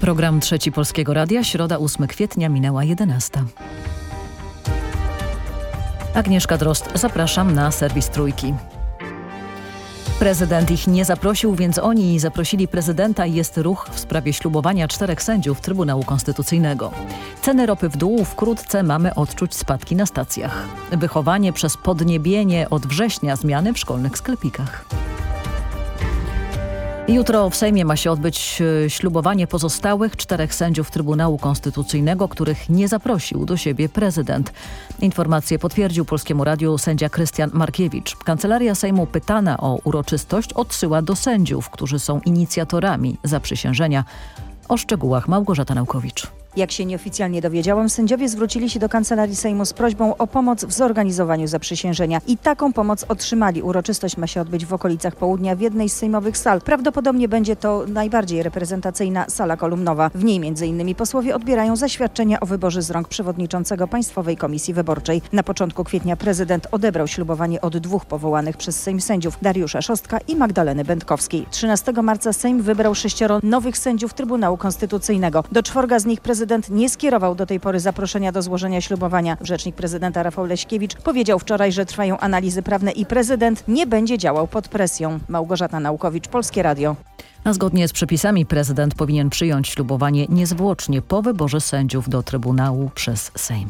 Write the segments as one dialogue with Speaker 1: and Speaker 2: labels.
Speaker 1: Program Trzeci Polskiego Radia, środa 8 kwietnia, minęła 11. Agnieszka Drost, zapraszam na serwis Trójki. Prezydent ich nie zaprosił, więc oni zaprosili prezydenta i jest ruch w sprawie ślubowania czterech sędziów Trybunału Konstytucyjnego. Ceny ropy w dół, wkrótce mamy odczuć spadki na stacjach. Wychowanie przez podniebienie od września zmiany w szkolnych sklepikach. Jutro w Sejmie ma się odbyć e, ślubowanie pozostałych czterech sędziów Trybunału Konstytucyjnego, których nie zaprosił do siebie prezydent. Informację potwierdził Polskiemu Radiu sędzia Krystian Markiewicz. Kancelaria Sejmu pytana o uroczystość odsyła do sędziów, którzy są inicjatorami zaprzysiężenia. O szczegółach Małgorzata Naukowicz.
Speaker 2: Jak się nieoficjalnie dowiedziałam, sędziowie zwrócili się do Kancelarii Sejmu z prośbą o pomoc w zorganizowaniu zaprzysiężenia. I taką pomoc otrzymali. Uroczystość ma się odbyć w okolicach południa w jednej z sejmowych sal. Prawdopodobnie będzie to najbardziej reprezentacyjna sala kolumnowa. W niej m.in. posłowie odbierają zaświadczenia o wyborze z rąk przewodniczącego Państwowej Komisji Wyborczej. Na początku kwietnia prezydent odebrał ślubowanie od dwóch powołanych przez Sejm sędziów Dariusza Szostka i Magdaleny Będkowskiej. 13 marca Sejm wybrał sześcioro nowych sędziów Trybunału Konstytucyjnego. Do czworga z nich prezydent prezydent nie skierował do tej pory zaproszenia do złożenia ślubowania. Rzecznik prezydenta Rafał Leśkiewicz powiedział wczoraj, że trwają analizy prawne i prezydent nie będzie działał pod presją. Małgorzata Naukowicz, Polskie Radio.
Speaker 1: A zgodnie z przepisami prezydent powinien przyjąć ślubowanie niezwłocznie po wyborze sędziów do Trybunału przez Sejm.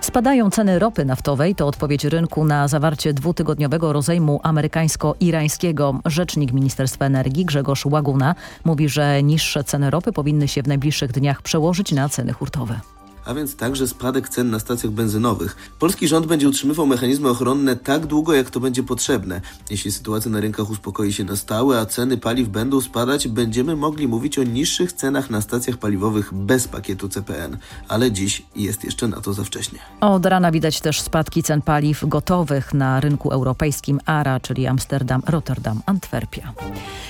Speaker 1: Spadają ceny ropy naftowej, to odpowiedź rynku na zawarcie dwutygodniowego rozejmu amerykańsko-irańskiego. Rzecznik Ministerstwa Energii Grzegorz Łaguna mówi, że niższe ceny ropy powinny się w najbliższych dniach przełożyć na ceny hurtowe
Speaker 3: a więc także spadek cen na stacjach benzynowych. Polski rząd będzie utrzymywał mechanizmy ochronne tak długo, jak to będzie potrzebne. Jeśli sytuacja na rynkach uspokoi się na stałe, a ceny paliw będą spadać, będziemy mogli mówić o niższych cenach na stacjach paliwowych bez pakietu CPN. Ale dziś jest jeszcze na to za wcześnie.
Speaker 1: Od rana widać też spadki cen paliw gotowych na rynku europejskim ARA, czyli Amsterdam, Rotterdam, Antwerpia.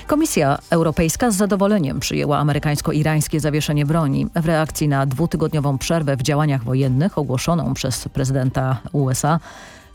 Speaker 1: Komisja Europejska z zadowoleniem przyjęła amerykańsko-irańskie zawieszenie broni w reakcji na dwutygodniową przerwę przerwę w działaniach wojennych ogłoszoną przez prezydenta USA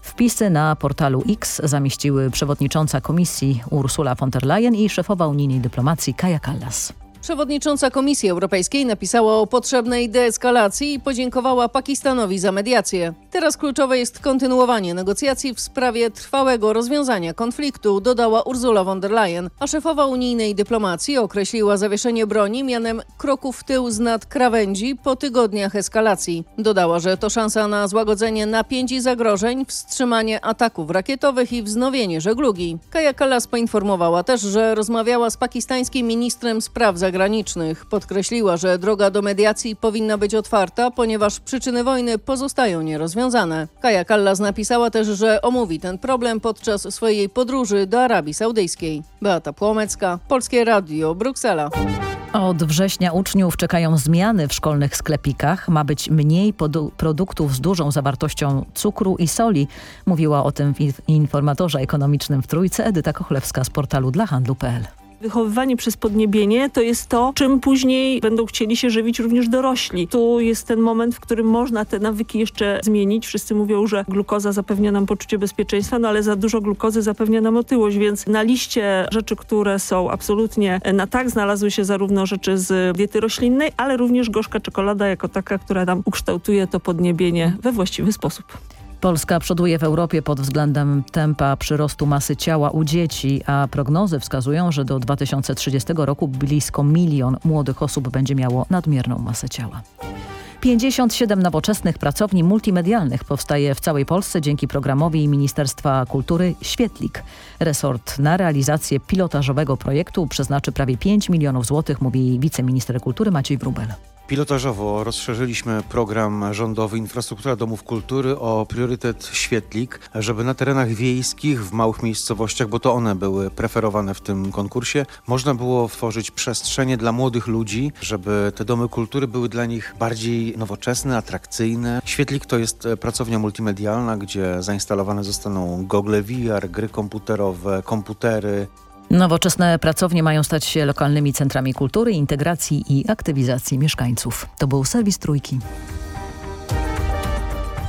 Speaker 1: Wpisy na portalu X zamieściły przewodnicząca komisji Ursula von der Leyen i szefowa unijnej dyplomacji Kaja Kallas.
Speaker 4: Przewodnicząca Komisji Europejskiej napisała o potrzebnej deeskalacji i podziękowała Pakistanowi za mediację. Teraz kluczowe jest kontynuowanie negocjacji w sprawie trwałego rozwiązania konfliktu, dodała Ursula von der Leyen, a szefowa unijnej dyplomacji określiła zawieszenie broni mianem kroków w tył z nad krawędzi po tygodniach eskalacji. Dodała, że to szansa na złagodzenie napięć i zagrożeń, wstrzymanie ataków rakietowych i wznowienie żeglugi. Kaja Kallas poinformowała też, że rozmawiała z pakistańskim ministrem spraw zagranicznych zagranicznych. Podkreśliła, że droga do mediacji powinna być otwarta, ponieważ przyczyny wojny pozostają nierozwiązane. Kaja Kallas napisała też, że omówi ten problem podczas swojej podróży do Arabii Saudyjskiej. Beata Płomecka, Polskie Radio, Bruksela.
Speaker 1: Od września uczniów czekają zmiany w szkolnych sklepikach. Ma być mniej produktów z dużą zawartością cukru i soli. Mówiła o tym w informatorze ekonomicznym w Trójce Edyta Kochlewska z portalu dla handlu.pl.
Speaker 5: Wychowywanie przez podniebienie to jest to, czym później będą chcieli się żywić również dorośli. Tu jest ten moment, w którym można te nawyki jeszcze zmienić. Wszyscy mówią, że glukoza zapewnia nam poczucie bezpieczeństwa, no ale za dużo glukozy zapewnia nam otyłość, więc na liście rzeczy, które są absolutnie na tak, znalazły się zarówno rzeczy z diety roślinnej, ale również gorzka czekolada jako taka, która nam ukształtuje to podniebienie we właściwy sposób.
Speaker 1: Polska przoduje w Europie pod względem tempa przyrostu masy ciała u dzieci, a prognozy wskazują, że do 2030 roku blisko milion młodych osób będzie miało nadmierną masę ciała. 57 nowoczesnych pracowni multimedialnych powstaje w całej Polsce dzięki programowi Ministerstwa Kultury Świetlik. Resort na realizację pilotażowego projektu przeznaczy prawie 5 milionów złotych, mówi wiceminister kultury Maciej Wrubel.
Speaker 6: Pilotażowo rozszerzyliśmy program rządowy Infrastruktura Domów Kultury o priorytet świetlik, żeby na terenach wiejskich, w małych miejscowościach, bo to one były preferowane w tym konkursie, można było tworzyć przestrzenie dla młodych ludzi, żeby te domy kultury były dla nich bardziej nowoczesne, atrakcyjne. Świetlik to jest pracownia multimedialna, gdzie zainstalowane zostaną gogle VR, gry komputerowe, komputery,
Speaker 1: Nowoczesne pracownie mają stać się lokalnymi centrami kultury, integracji i aktywizacji mieszkańców. To był serwis Trójki.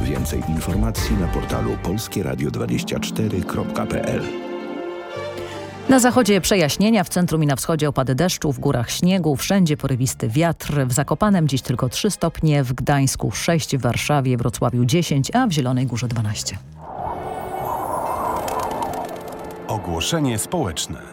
Speaker 7: Więcej informacji na portalu polskieradio24.pl
Speaker 1: Na zachodzie przejaśnienia, w centrum i na wschodzie opady deszczu, w górach śniegu, wszędzie porywisty wiatr. W Zakopanem dziś tylko 3 stopnie, w Gdańsku 6, w Warszawie, Wrocławiu 10, a w Zielonej Górze 12.
Speaker 7: Ogłoszenie społeczne.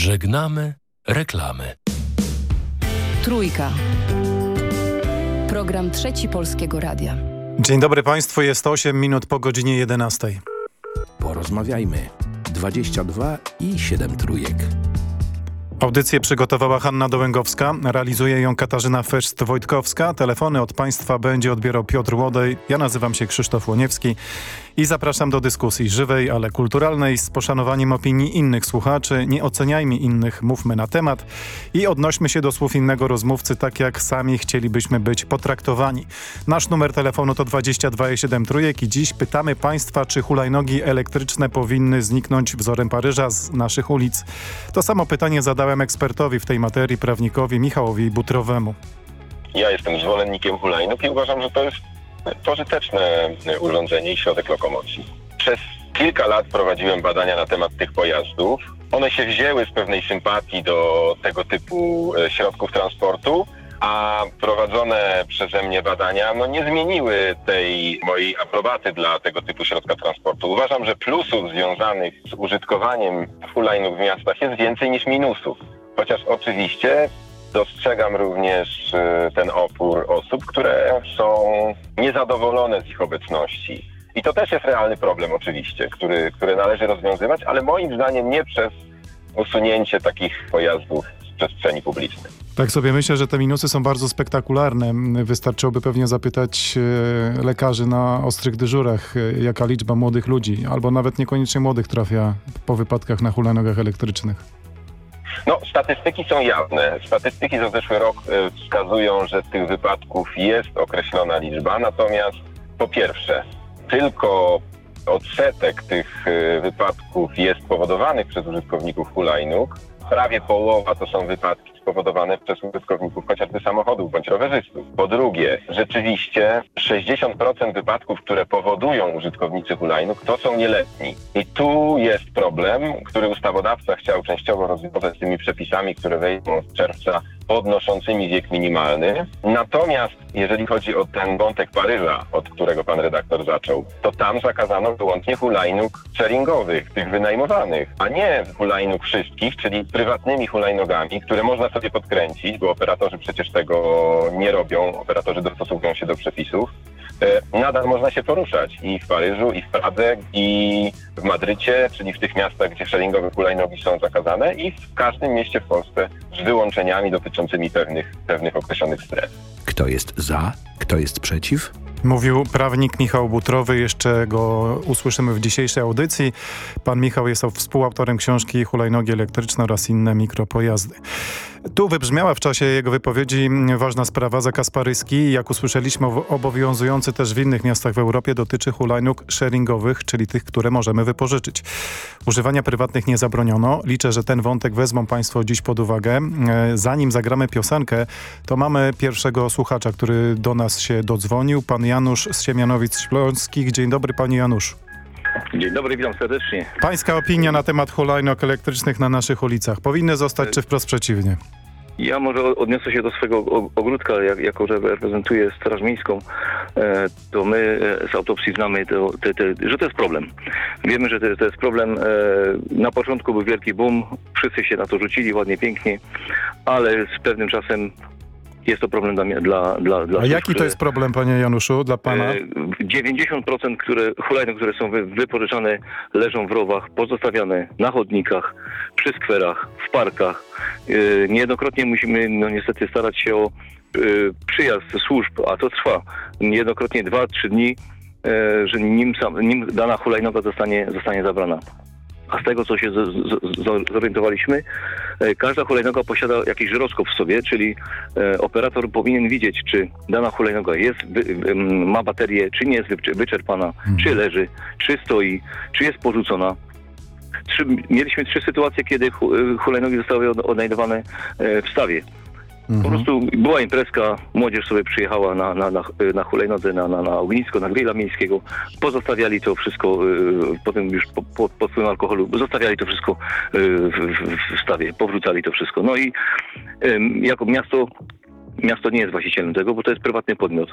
Speaker 8: Żegnamy reklamy.
Speaker 9: Trójka. Program Trzeci Polskiego Radia.
Speaker 10: Dzień dobry Państwu, jest 8 minut po godzinie 11.
Speaker 11: Porozmawiajmy. 22 i 7 trójek.
Speaker 10: Audycję przygotowała Hanna Dołęgowska, realizuje ją Katarzyna Feszt-Wojtkowska. Telefony od Państwa będzie odbierał Piotr Łodej. Ja nazywam się Krzysztof Łoniewski i zapraszam do dyskusji żywej, ale kulturalnej, z poszanowaniem opinii innych słuchaczy. Nie oceniajmy innych, mówmy na temat i odnośmy się do słów innego rozmówcy, tak jak sami chcielibyśmy być potraktowani. Nasz numer telefonu to 22,7 trójek i dziś pytamy Państwa, czy hulajnogi elektryczne powinny zniknąć wzorem Paryża z naszych ulic. To samo pytanie zadałem ekspertowi w tej materii, prawnikowi Michałowi Butrowemu.
Speaker 12: Ja jestem zwolennikiem hulajnóg i uważam, że to jest pożyteczne urządzenie i środek lokomocji. Przez kilka lat prowadziłem badania na temat tych pojazdów. One się wzięły z pewnej sympatii do tego typu środków transportu, a prowadzone przeze mnie badania no, nie zmieniły tej mojej aprobaty dla tego typu środka transportu. Uważam, że plusów związanych z użytkowaniem hulajnóg w miastach jest więcej niż minusów. Chociaż oczywiście dostrzegam również ten opór osób, które są niezadowolone z ich obecności. I to też jest realny problem oczywiście, który, który należy rozwiązywać, ale moim zdaniem nie przez usunięcie takich pojazdów z przestrzeni publicznej.
Speaker 10: Tak sobie myślę, że te minusy są bardzo spektakularne. Wystarczyłoby pewnie zapytać lekarzy na ostrych dyżurach, jaka liczba młodych ludzi, albo nawet niekoniecznie młodych trafia po wypadkach na hulajnogach elektrycznych.
Speaker 12: No, statystyki są jawne. Statystyki za zeszły rok wskazują, że tych wypadków jest określona liczba, natomiast po pierwsze, tylko odsetek tych wypadków jest powodowanych przez użytkowników hulajnóg, prawie połowa to są wypadki spowodowane przez użytkowników chociażby samochodów bądź rowerzystów. Po drugie, rzeczywiście 60% wypadków, które powodują użytkownicy hulajnóg, to są nieletni. I tu jest problem, który ustawodawca chciał częściowo rozwiązać tymi przepisami, które wejdą z czerwca podnoszącymi wiek minimalny. Natomiast jeżeli chodzi o ten wątek Paryża, od którego pan redaktor zaczął, to tam zakazano wyłącznie hulajnóg sharingowych, tych wynajmowanych, a nie hulajnóg wszystkich, czyli prywatnymi hulajnogami, które można sobie podkręcić, bo operatorzy przecież tego nie robią, operatorzy dostosowują się do przepisów. E, Nadal można się poruszać i w Paryżu, i w Pradze, i w Madrycie, czyli w tych miastach, gdzie sharingowe hulajnogi są zakazane i w każdym mieście w Polsce z wyłączeniami dotyczącymi pewnych, pewnych określonych stref.
Speaker 11: Kto jest za, kto jest przeciw?
Speaker 10: Mówił prawnik Michał Butrowy, jeszcze go usłyszymy w dzisiejszej audycji. Pan Michał jest współautorem książki Hulajnogi elektryczne oraz inne mikropojazdy. Tu wybrzmiała w czasie jego wypowiedzi ważna sprawa, zakaz paryski. Jak usłyszeliśmy, obowiązujący też w innych miastach w Europie dotyczy hulajnóg sharingowych, czyli tych, które możemy wypożyczyć. Używania prywatnych nie zabroniono. Liczę, że ten wątek wezmą Państwo dziś pod uwagę. E, Zanim zagramy piosenkę, to mamy pierwszego słuchacza, który do nas się dodzwonił. Pan Janusz z Siemianowic Śląskich. Dzień dobry, panie Januszu.
Speaker 13: Dzień dobry, witam serdecznie.
Speaker 10: Pańska opinia na temat hulajnóg elektrycznych na naszych ulicach. Powinny zostać, czy wprost przeciwnie?
Speaker 13: Ja może odniosę się do swojego ogródka, jak, jako że reprezentuję Straż Miejską, e, to my e, z autopsji znamy, to, że to jest problem. Wiemy, że to, jest problem. E, na początku był wielki boom, wszyscy się na to rzucili ładnie, pięknie, ale z pewnym czasem jest to problem dla, mnie- dla, dla, dla
Speaker 10: A jaki to jest problem, panie Januszu, dla pana?
Speaker 13: E, 90% które, hulajnóg, które są wy, wypożyczane, leżą w rowach, pozostawiane na chodnikach, przy skwerach, w parkach. E, Niejednokrotnie musimy no niestety starać się o e, przyjazd służb, a to trwa niejednokrotnie 2-3 dni, e, że nim, sam, nim dana hulajnoga zostanie, zostanie zabrana. A z tego, co się z, z, z, zorientowaliśmy, e, każda hulajnoga posiada jakiś żyroskop w sobie, czyli e, operator powinien widzieć, czy dana hulajnoga jest, ma baterię, czy nie jest wycze- wyczerpana, czy leży, czy stoi, czy jest porzucona. Trzy, mieliśmy trzy sytuacje, kiedy y, hulajnogi zostały od- odnajdowane e, w stawie. Po prostu była imprezka, młodzież sobie przyjechała na, na, na, na hulajnodze, na, na, na ognisko, na grilla miejskiego, pozostawiali to wszystko, y, potem już po, po, pod wpływem alkoholu, zostawiali to wszystko y, w, w, stawie, powrzucali to wszystko. No i ym, jako miasto Miasto nie jest właścicielem tego, bo to jest prywatny podmiot.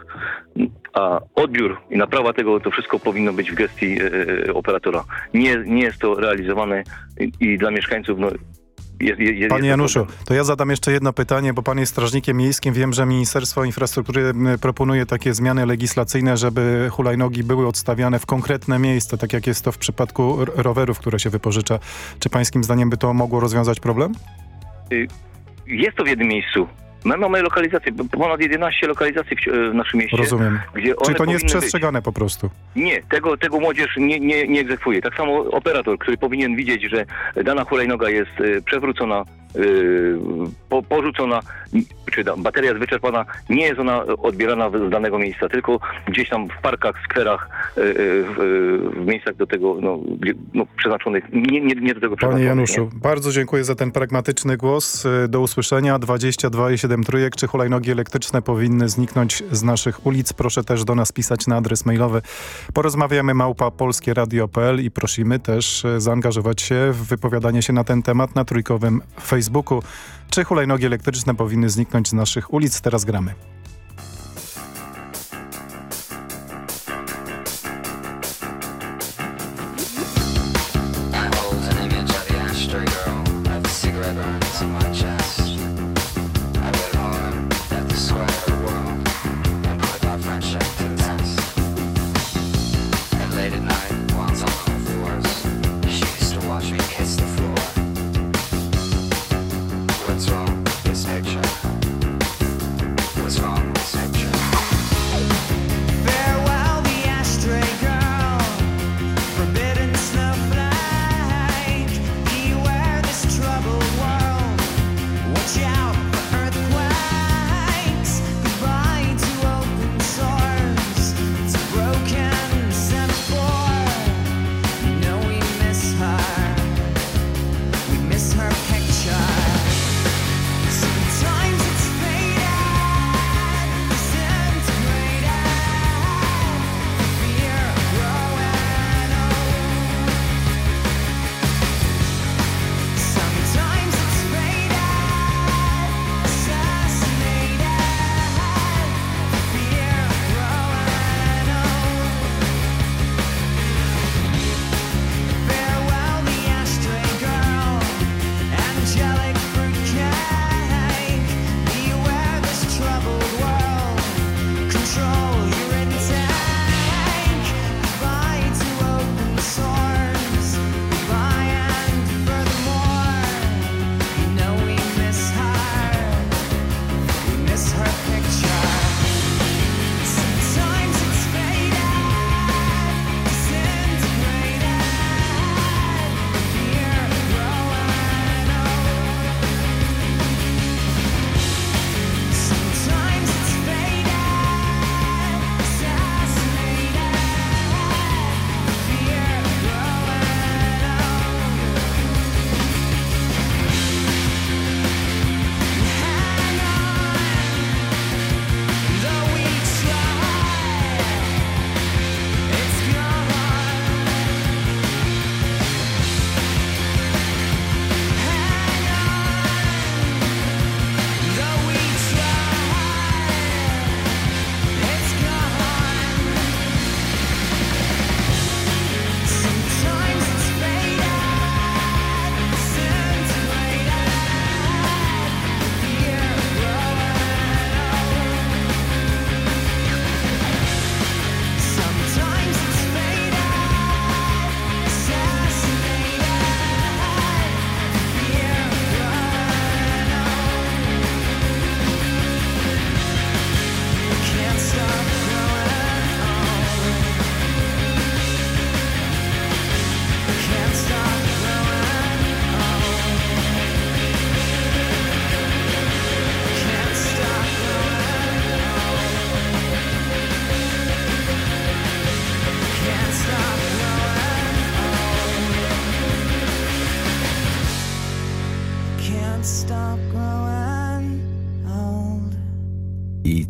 Speaker 13: A odbiór i naprawa tego, to wszystko powinno być w gestii e, operatora. Nie, nie jest to realizowane i, i dla mieszkańców no, jest, jest
Speaker 10: Panie Januszu, to ja zadam jeszcze jedno pytanie, bo pan jest strażnikiem miejskim. Wiem, że Ministerstwo Infrastruktury proponuje takie zmiany legislacyjne, żeby hulajnogi były odstawiane w konkretne miejsce, tak jak jest to w przypadku rowerów, które się wypożycza. Czy pańskim zdaniem by to mogło rozwiązać problem?
Speaker 13: Y, Jest to w jednym miejscu. My mamy lokalizację, ponad 11 lokalizacji w, w naszym mieście.
Speaker 10: Rozumiem.
Speaker 13: Gdzie one
Speaker 10: Czyli to nie jest
Speaker 13: powinny być.
Speaker 10: przestrzegane po prostu?
Speaker 13: Nie, tego, tego młodzież nie, nie, nie egzekwuje. Tak samo operator, który powinien widzieć, że dana hulajnoga jest y, przewrócona, po, porzucona, czy bateria jest wyczerpana, nie jest ona odbierana z danego miejsca, tylko gdzieś tam w parkach, skwerach, y, y, w, y, w miejscach do tego no, no, przeznaczonych, nie, nie, nie do tego
Speaker 10: Panie. Januszu, bardzo dziękuję za ten pragmatyczny głos. Y, Do usłyszenia. 22,7 trójek. Czy hulajnogi elektryczne powinny zniknąć z naszych ulic? Proszę też do nas pisać na adres mailowy. Porozmawiamy małpa polskieradio.pl i prosimy też y, zaangażować się w wypowiadanie się na ten temat na trójkowym Facebooku. Czy hulajnogi elektryczne powinny zniknąć z naszych ulic? Teraz gramy.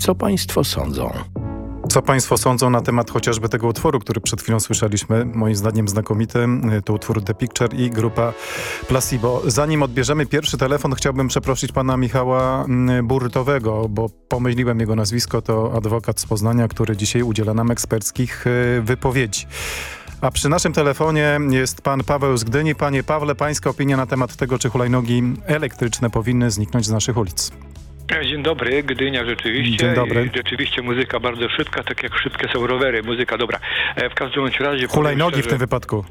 Speaker 11: Co Państwo sądzą?
Speaker 10: Co Państwo sądzą na temat chociażby tego utworu, który przed chwilą słyszeliśmy? Moim zdaniem znakomity. To utwór The Picture i grupa Placebo. Zanim odbierzemy pierwszy telefon, chciałbym przeprosić pana Michała mm, Burtowego, bo pomyliłem jego nazwisko. To adwokat z Poznania, który dzisiaj udziela nam eksperckich y, wypowiedzi. A przy naszym telefonie jest pan Paweł z Gdyni. Panie Pawle, pańska opinia na temat tego, czy hulajnogi elektryczne powinny zniknąć z naszych ulic?
Speaker 14: Dzień dobry, Gdynia rzeczywiście.
Speaker 10: Dzień dobry.
Speaker 14: Rzeczywiście muzyka bardzo szybka, tak jak szybkie są rowery, muzyka dobra. E, W każdym razie...
Speaker 10: Hulajnogi w tym wypadku.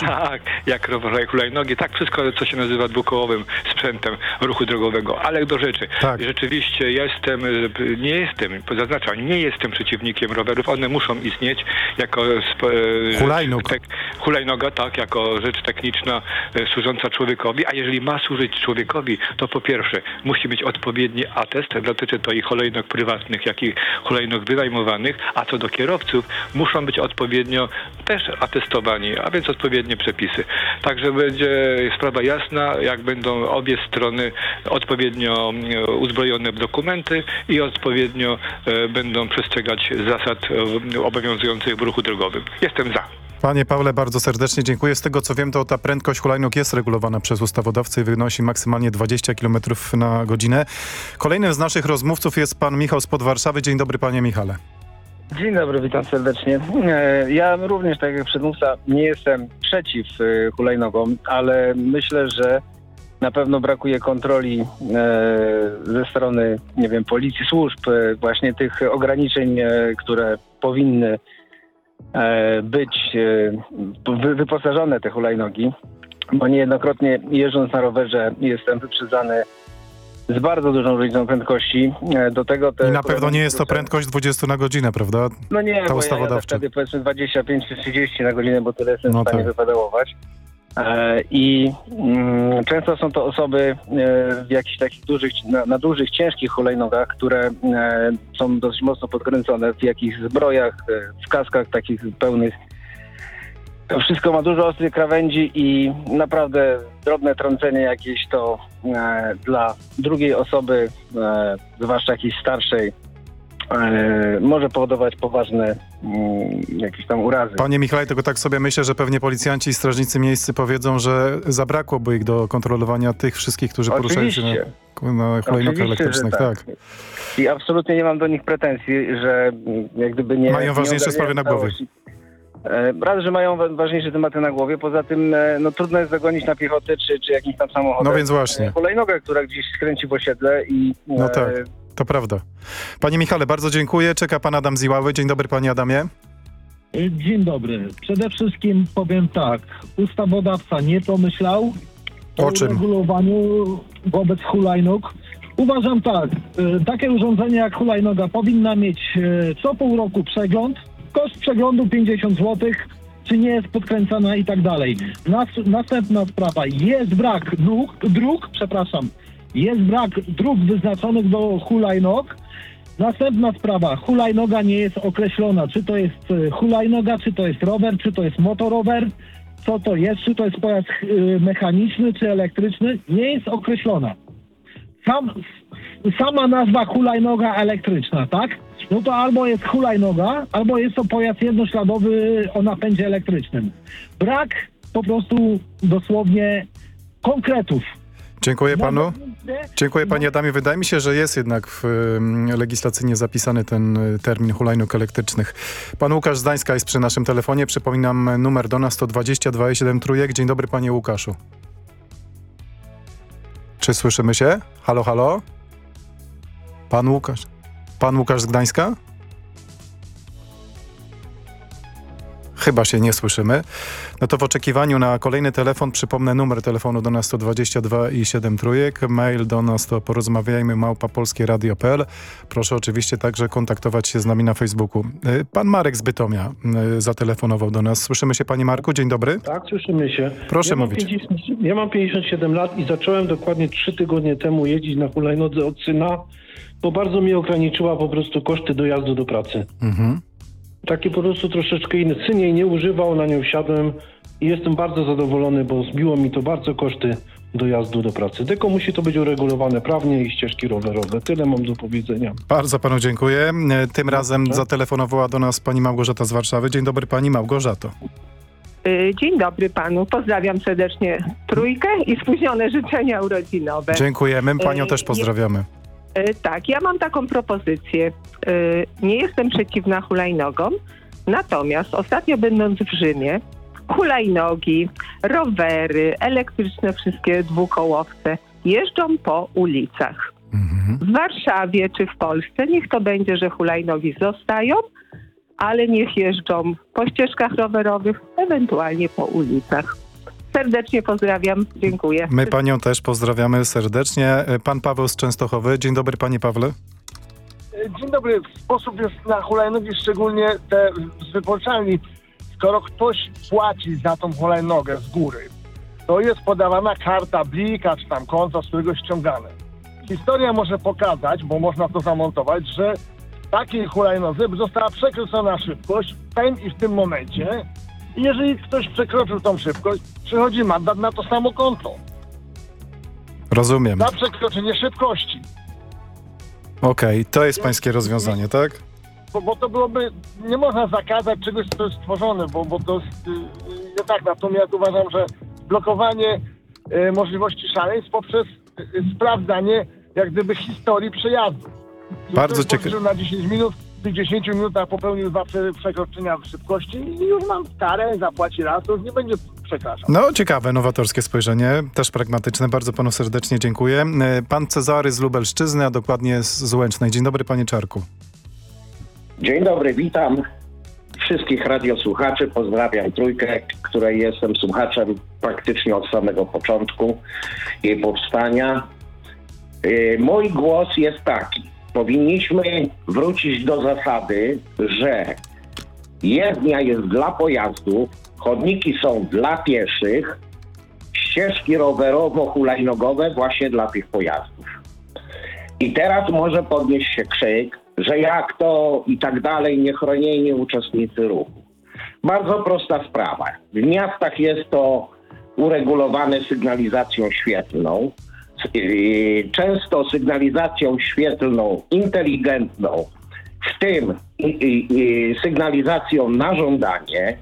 Speaker 14: Tak, jak rower, hulajnogi, tak wszystko, co się nazywa dwukołowym sprzętem ruchu drogowego. Ale do rzeczy.
Speaker 10: Tak.
Speaker 14: Rzeczywiście jestem, e, nie jestem, zaznaczam, nie jestem przeciwnikiem rowerów. One muszą istnieć jako e,
Speaker 10: Hulajnóg.
Speaker 14: tek- hulajnoga, tak, jako rzecz techniczna e, służąca człowiekowi. A jeżeli ma służyć człowiekowi, to po pierwsze musi mieć odpowiedni atest. Dotyczy to i hulajnog prywatnych, jak i hulajnog wynajmowanych. A co do kierowców, muszą być odpowiednio też atestowani, a więc odpowiednie przepisy. Także będzie sprawa jasna, jak będą obie strony odpowiednio e, uzbrojone w dokumenty i odpowiednio e, będą przestrzegać zasad e, obowiązujących w ruchu drogowym. Jestem za.
Speaker 10: Panie Pawle, bardzo serdecznie dziękuję. Z tego co wiem, to ta prędkość hulajnóg jest regulowana przez ustawodawcę i wynosi maksymalnie 20 km na godzinę. Kolejnym z naszych rozmówców jest pan Michał spod Warszawy. Dzień dobry panie Michale.
Speaker 15: Dzień dobry, witam serdecznie. E, Ja również, tak jak przedmówca, nie jestem przeciw e, hulajnogom, ale myślę, że na pewno brakuje kontroli e, ze strony, nie wiem, policji, służb, właśnie tych ograniczeń, które powinny być wy- wyposażone te hulajnogi, bo niejednokrotnie jeżdżąc na rowerze jestem wyprzedzany z bardzo dużą różnicą prędkości. E, Do tego te
Speaker 10: I na pewno nie jest to prędkość 20 na godzinę, prawda?
Speaker 15: no nie,
Speaker 10: Ta
Speaker 15: bo ja jadę wtedy powiedzmy 25 czy 30 na godzinę, bo tyle jestem
Speaker 10: No
Speaker 15: w stanie
Speaker 10: tak.
Speaker 15: wypedałować. E, I mm, często są to osoby e, w jakichś takich dużych, na, na dużych, ciężkich hulajnogach, które są dosyć mocno podkręcone, w jakichś zbrojach, w kaskach takich pełnych. To wszystko ma dużo ostrych krawędzi i naprawdę drobne trącenie jakieś to e, dla drugiej osoby, e, zwłaszcza jakiejś starszej, e, może powodować poważne mm, jakieś tam urazy.
Speaker 10: Panie Michale, tylko tak sobie myślę, że pewnie policjanci i strażnicy miejscy powiedzą, że zabrakłoby ich do kontrolowania tych wszystkich, którzy poruszają się
Speaker 15: Oczywiście.
Speaker 10: na, na hulajnogach
Speaker 15: Oczywiście,
Speaker 10: elektrycznych.
Speaker 15: tak.
Speaker 10: Tak.
Speaker 15: I absolutnie nie mam do nich pretensji, że mm, jak gdyby nie...
Speaker 10: Mają
Speaker 15: nie
Speaker 10: ważniejsze sprawy na głowie.
Speaker 15: E, Raz, że mają wa- ważniejsze tematy na głowie, poza tym e, no, trudno jest dogonić na piechotę czy, czy jakimś tam samochodem.
Speaker 10: No więc właśnie.
Speaker 15: E, Hulajnoga, która gdzieś skręci w osiedle i...
Speaker 10: No
Speaker 15: e,
Speaker 10: tak, to prawda. Panie Michale, bardzo dziękuję. Czeka pan Adam Ziłały. Dzień dobry panie Adamie.
Speaker 16: Dzień dobry. Przede wszystkim powiem tak. Ustawodawca nie pomyślał
Speaker 10: O czym?
Speaker 16: regulowaniu wobec hulajnóg. Uważam tak, takie urządzenie jak hulajnoga powinna mieć co pół roku przegląd. Koszt przeglądu 50 zł, czy nie jest podkręcana i tak dalej. Nas, następna sprawa. Jest brak dróg, dróg, przepraszam, jest brak dróg wyznaczonych do hulajnog. Następna sprawa. Hulajnoga nie jest określona. Czy to jest y, hulajnoga, czy to jest rower, czy to jest motorower, co to jest, czy to jest pojazd y, mechaniczny, czy elektryczny. Nie jest określona. Sam, sama nazwa hulajnoga elektryczna, tak? No to albo jest hulajnoga, albo jest to pojazd jednośladowy o napędzie elektrycznym. Brak po prostu dosłownie konkretów.
Speaker 10: Dziękuję panu. Dziękuję panie Adamie. Wydaje mi się, że jest jednak w, legislacyjnie zapisany ten y, termin hulajnóg elektrycznych. Pan Łukasz Zdańska jest przy naszym telefonie. Przypominam numer do nas 120 27 trójek. Dzień dobry panie Łukaszu. Czy słyszymy się? Halo, halo? Pan Łukasz. Pan Łukasz z Gdańska? Chyba się nie słyszymy. No to w oczekiwaniu na kolejny telefon przypomnę numer telefonu do nas 122 i 7 trójek. Mail do nas to porozmawiajmy małpapolskieradio.pl. Proszę oczywiście także kontaktować się z nami na Facebooku. Y, Pan Marek z Bytomia y, zatelefonował do nas. Słyszymy się panie Marku? Dzień dobry.
Speaker 17: Tak, słyszymy się.
Speaker 10: Proszę
Speaker 17: ja
Speaker 10: mówić.
Speaker 17: 50, ja mam 57 lat i zacząłem dokładnie 3 tygodnie temu jeździć na hulajnodze od syna, bo bardzo mi ograniczyła po prostu koszty dojazdu do pracy.
Speaker 10: Mhm.
Speaker 17: Takie po prostu troszeczkę inne. Syn jej nie używał, na nią wsiadłem i jestem bardzo zadowolony, bo zbiło mi to bardzo koszty dojazdu do pracy. Tylko musi to być uregulowane prawnie i ścieżki rowerowe. Tyle mam do powiedzenia.
Speaker 10: Bardzo panu dziękuję. Tym razem zatelefonowała do nas pani Małgorzata z Warszawy. Dzień dobry pani Małgorzato.
Speaker 18: Y, Dzień dobry panu. Pozdrawiam serdecznie trójkę i spóźnione życzenia urodzinowe.
Speaker 10: Dziękujemy. Panią
Speaker 18: Y,
Speaker 10: też pozdrawiamy.
Speaker 18: Y, Tak, ja mam taką propozycję. Y, Nie jestem przeciwna hulajnogom, natomiast ostatnio będąc w Rzymie, hulajnogi, rowery, elektryczne wszystkie dwukołowce jeżdżą po ulicach. W Warszawie czy w Polsce niech to będzie, że hulajnogi zostają, ale niech jeżdżą po ścieżkach rowerowych, ewentualnie po ulicach. Serdecznie pozdrawiam, dziękuję.
Speaker 10: My panią też pozdrawiamy serdecznie. Pan Paweł z Częstochowy. Dzień dobry panie Pawle.
Speaker 19: Dzień dobry. Sposób jest na hulajnogi, szczególnie te z wypoczalni. Skoro ktoś płaci za tą hulajnogę z góry, to jest podawana karta blika czy tam konta, z którego ściągane. Historia może pokazać, bo można to zamontować, że takiej hulajnodze została przekroczona szybkość w tym i w tym momencie. I jeżeli ktoś przekroczył tą szybkość, przychodzi mandat na to samo konto.
Speaker 10: Rozumiem.
Speaker 19: Za przekroczenie szybkości.
Speaker 10: Okej, to jest pańskie rozwiązanie, tak?
Speaker 19: bo, bo to byłoby, nie można zakazać czegoś, co jest stworzone, bo, bo to jest y, y, nie tak. Natomiast uważam, że blokowanie y, możliwości szaleństw poprzez y, y, sprawdzanie jak gdyby historii przejazdu.
Speaker 10: Bardzo
Speaker 19: ktoś
Speaker 10: cieka-
Speaker 19: poszedł na 10 minut, tych 10 minutach popełnił dwa prze- przekroczenia szybkości i już mam karę, zapłaci raz, to już nie będzie przekraczał.
Speaker 10: No, ciekawe, nowatorskie spojrzenie, też pragmatyczne. Bardzo panu serdecznie dziękuję. E, Pan Cezary z Lubelszczyzny, a dokładnie z Łęcznej. Dzień dobry panie Czarku.
Speaker 20: Dzień dobry, witam wszystkich radiosłuchaczy. Pozdrawiam trójkę, której jestem słuchaczem praktycznie od samego początku jej powstania. Yy, Mój głos jest taki. Powinniśmy wrócić do zasady, że jezdnia jest dla pojazdów, chodniki są dla pieszych, ścieżki rowerowo-hulajnogowe właśnie dla tych pojazdów. I teraz może podnieść się krzyk, że jak to i tak dalej, niechronieni uczestnicy ruchu. Bardzo prosta sprawa. W miastach jest to uregulowane sygnalizacją świetlną. Często sygnalizacją świetlną inteligentną, w tym sygnalizacją na żądanie.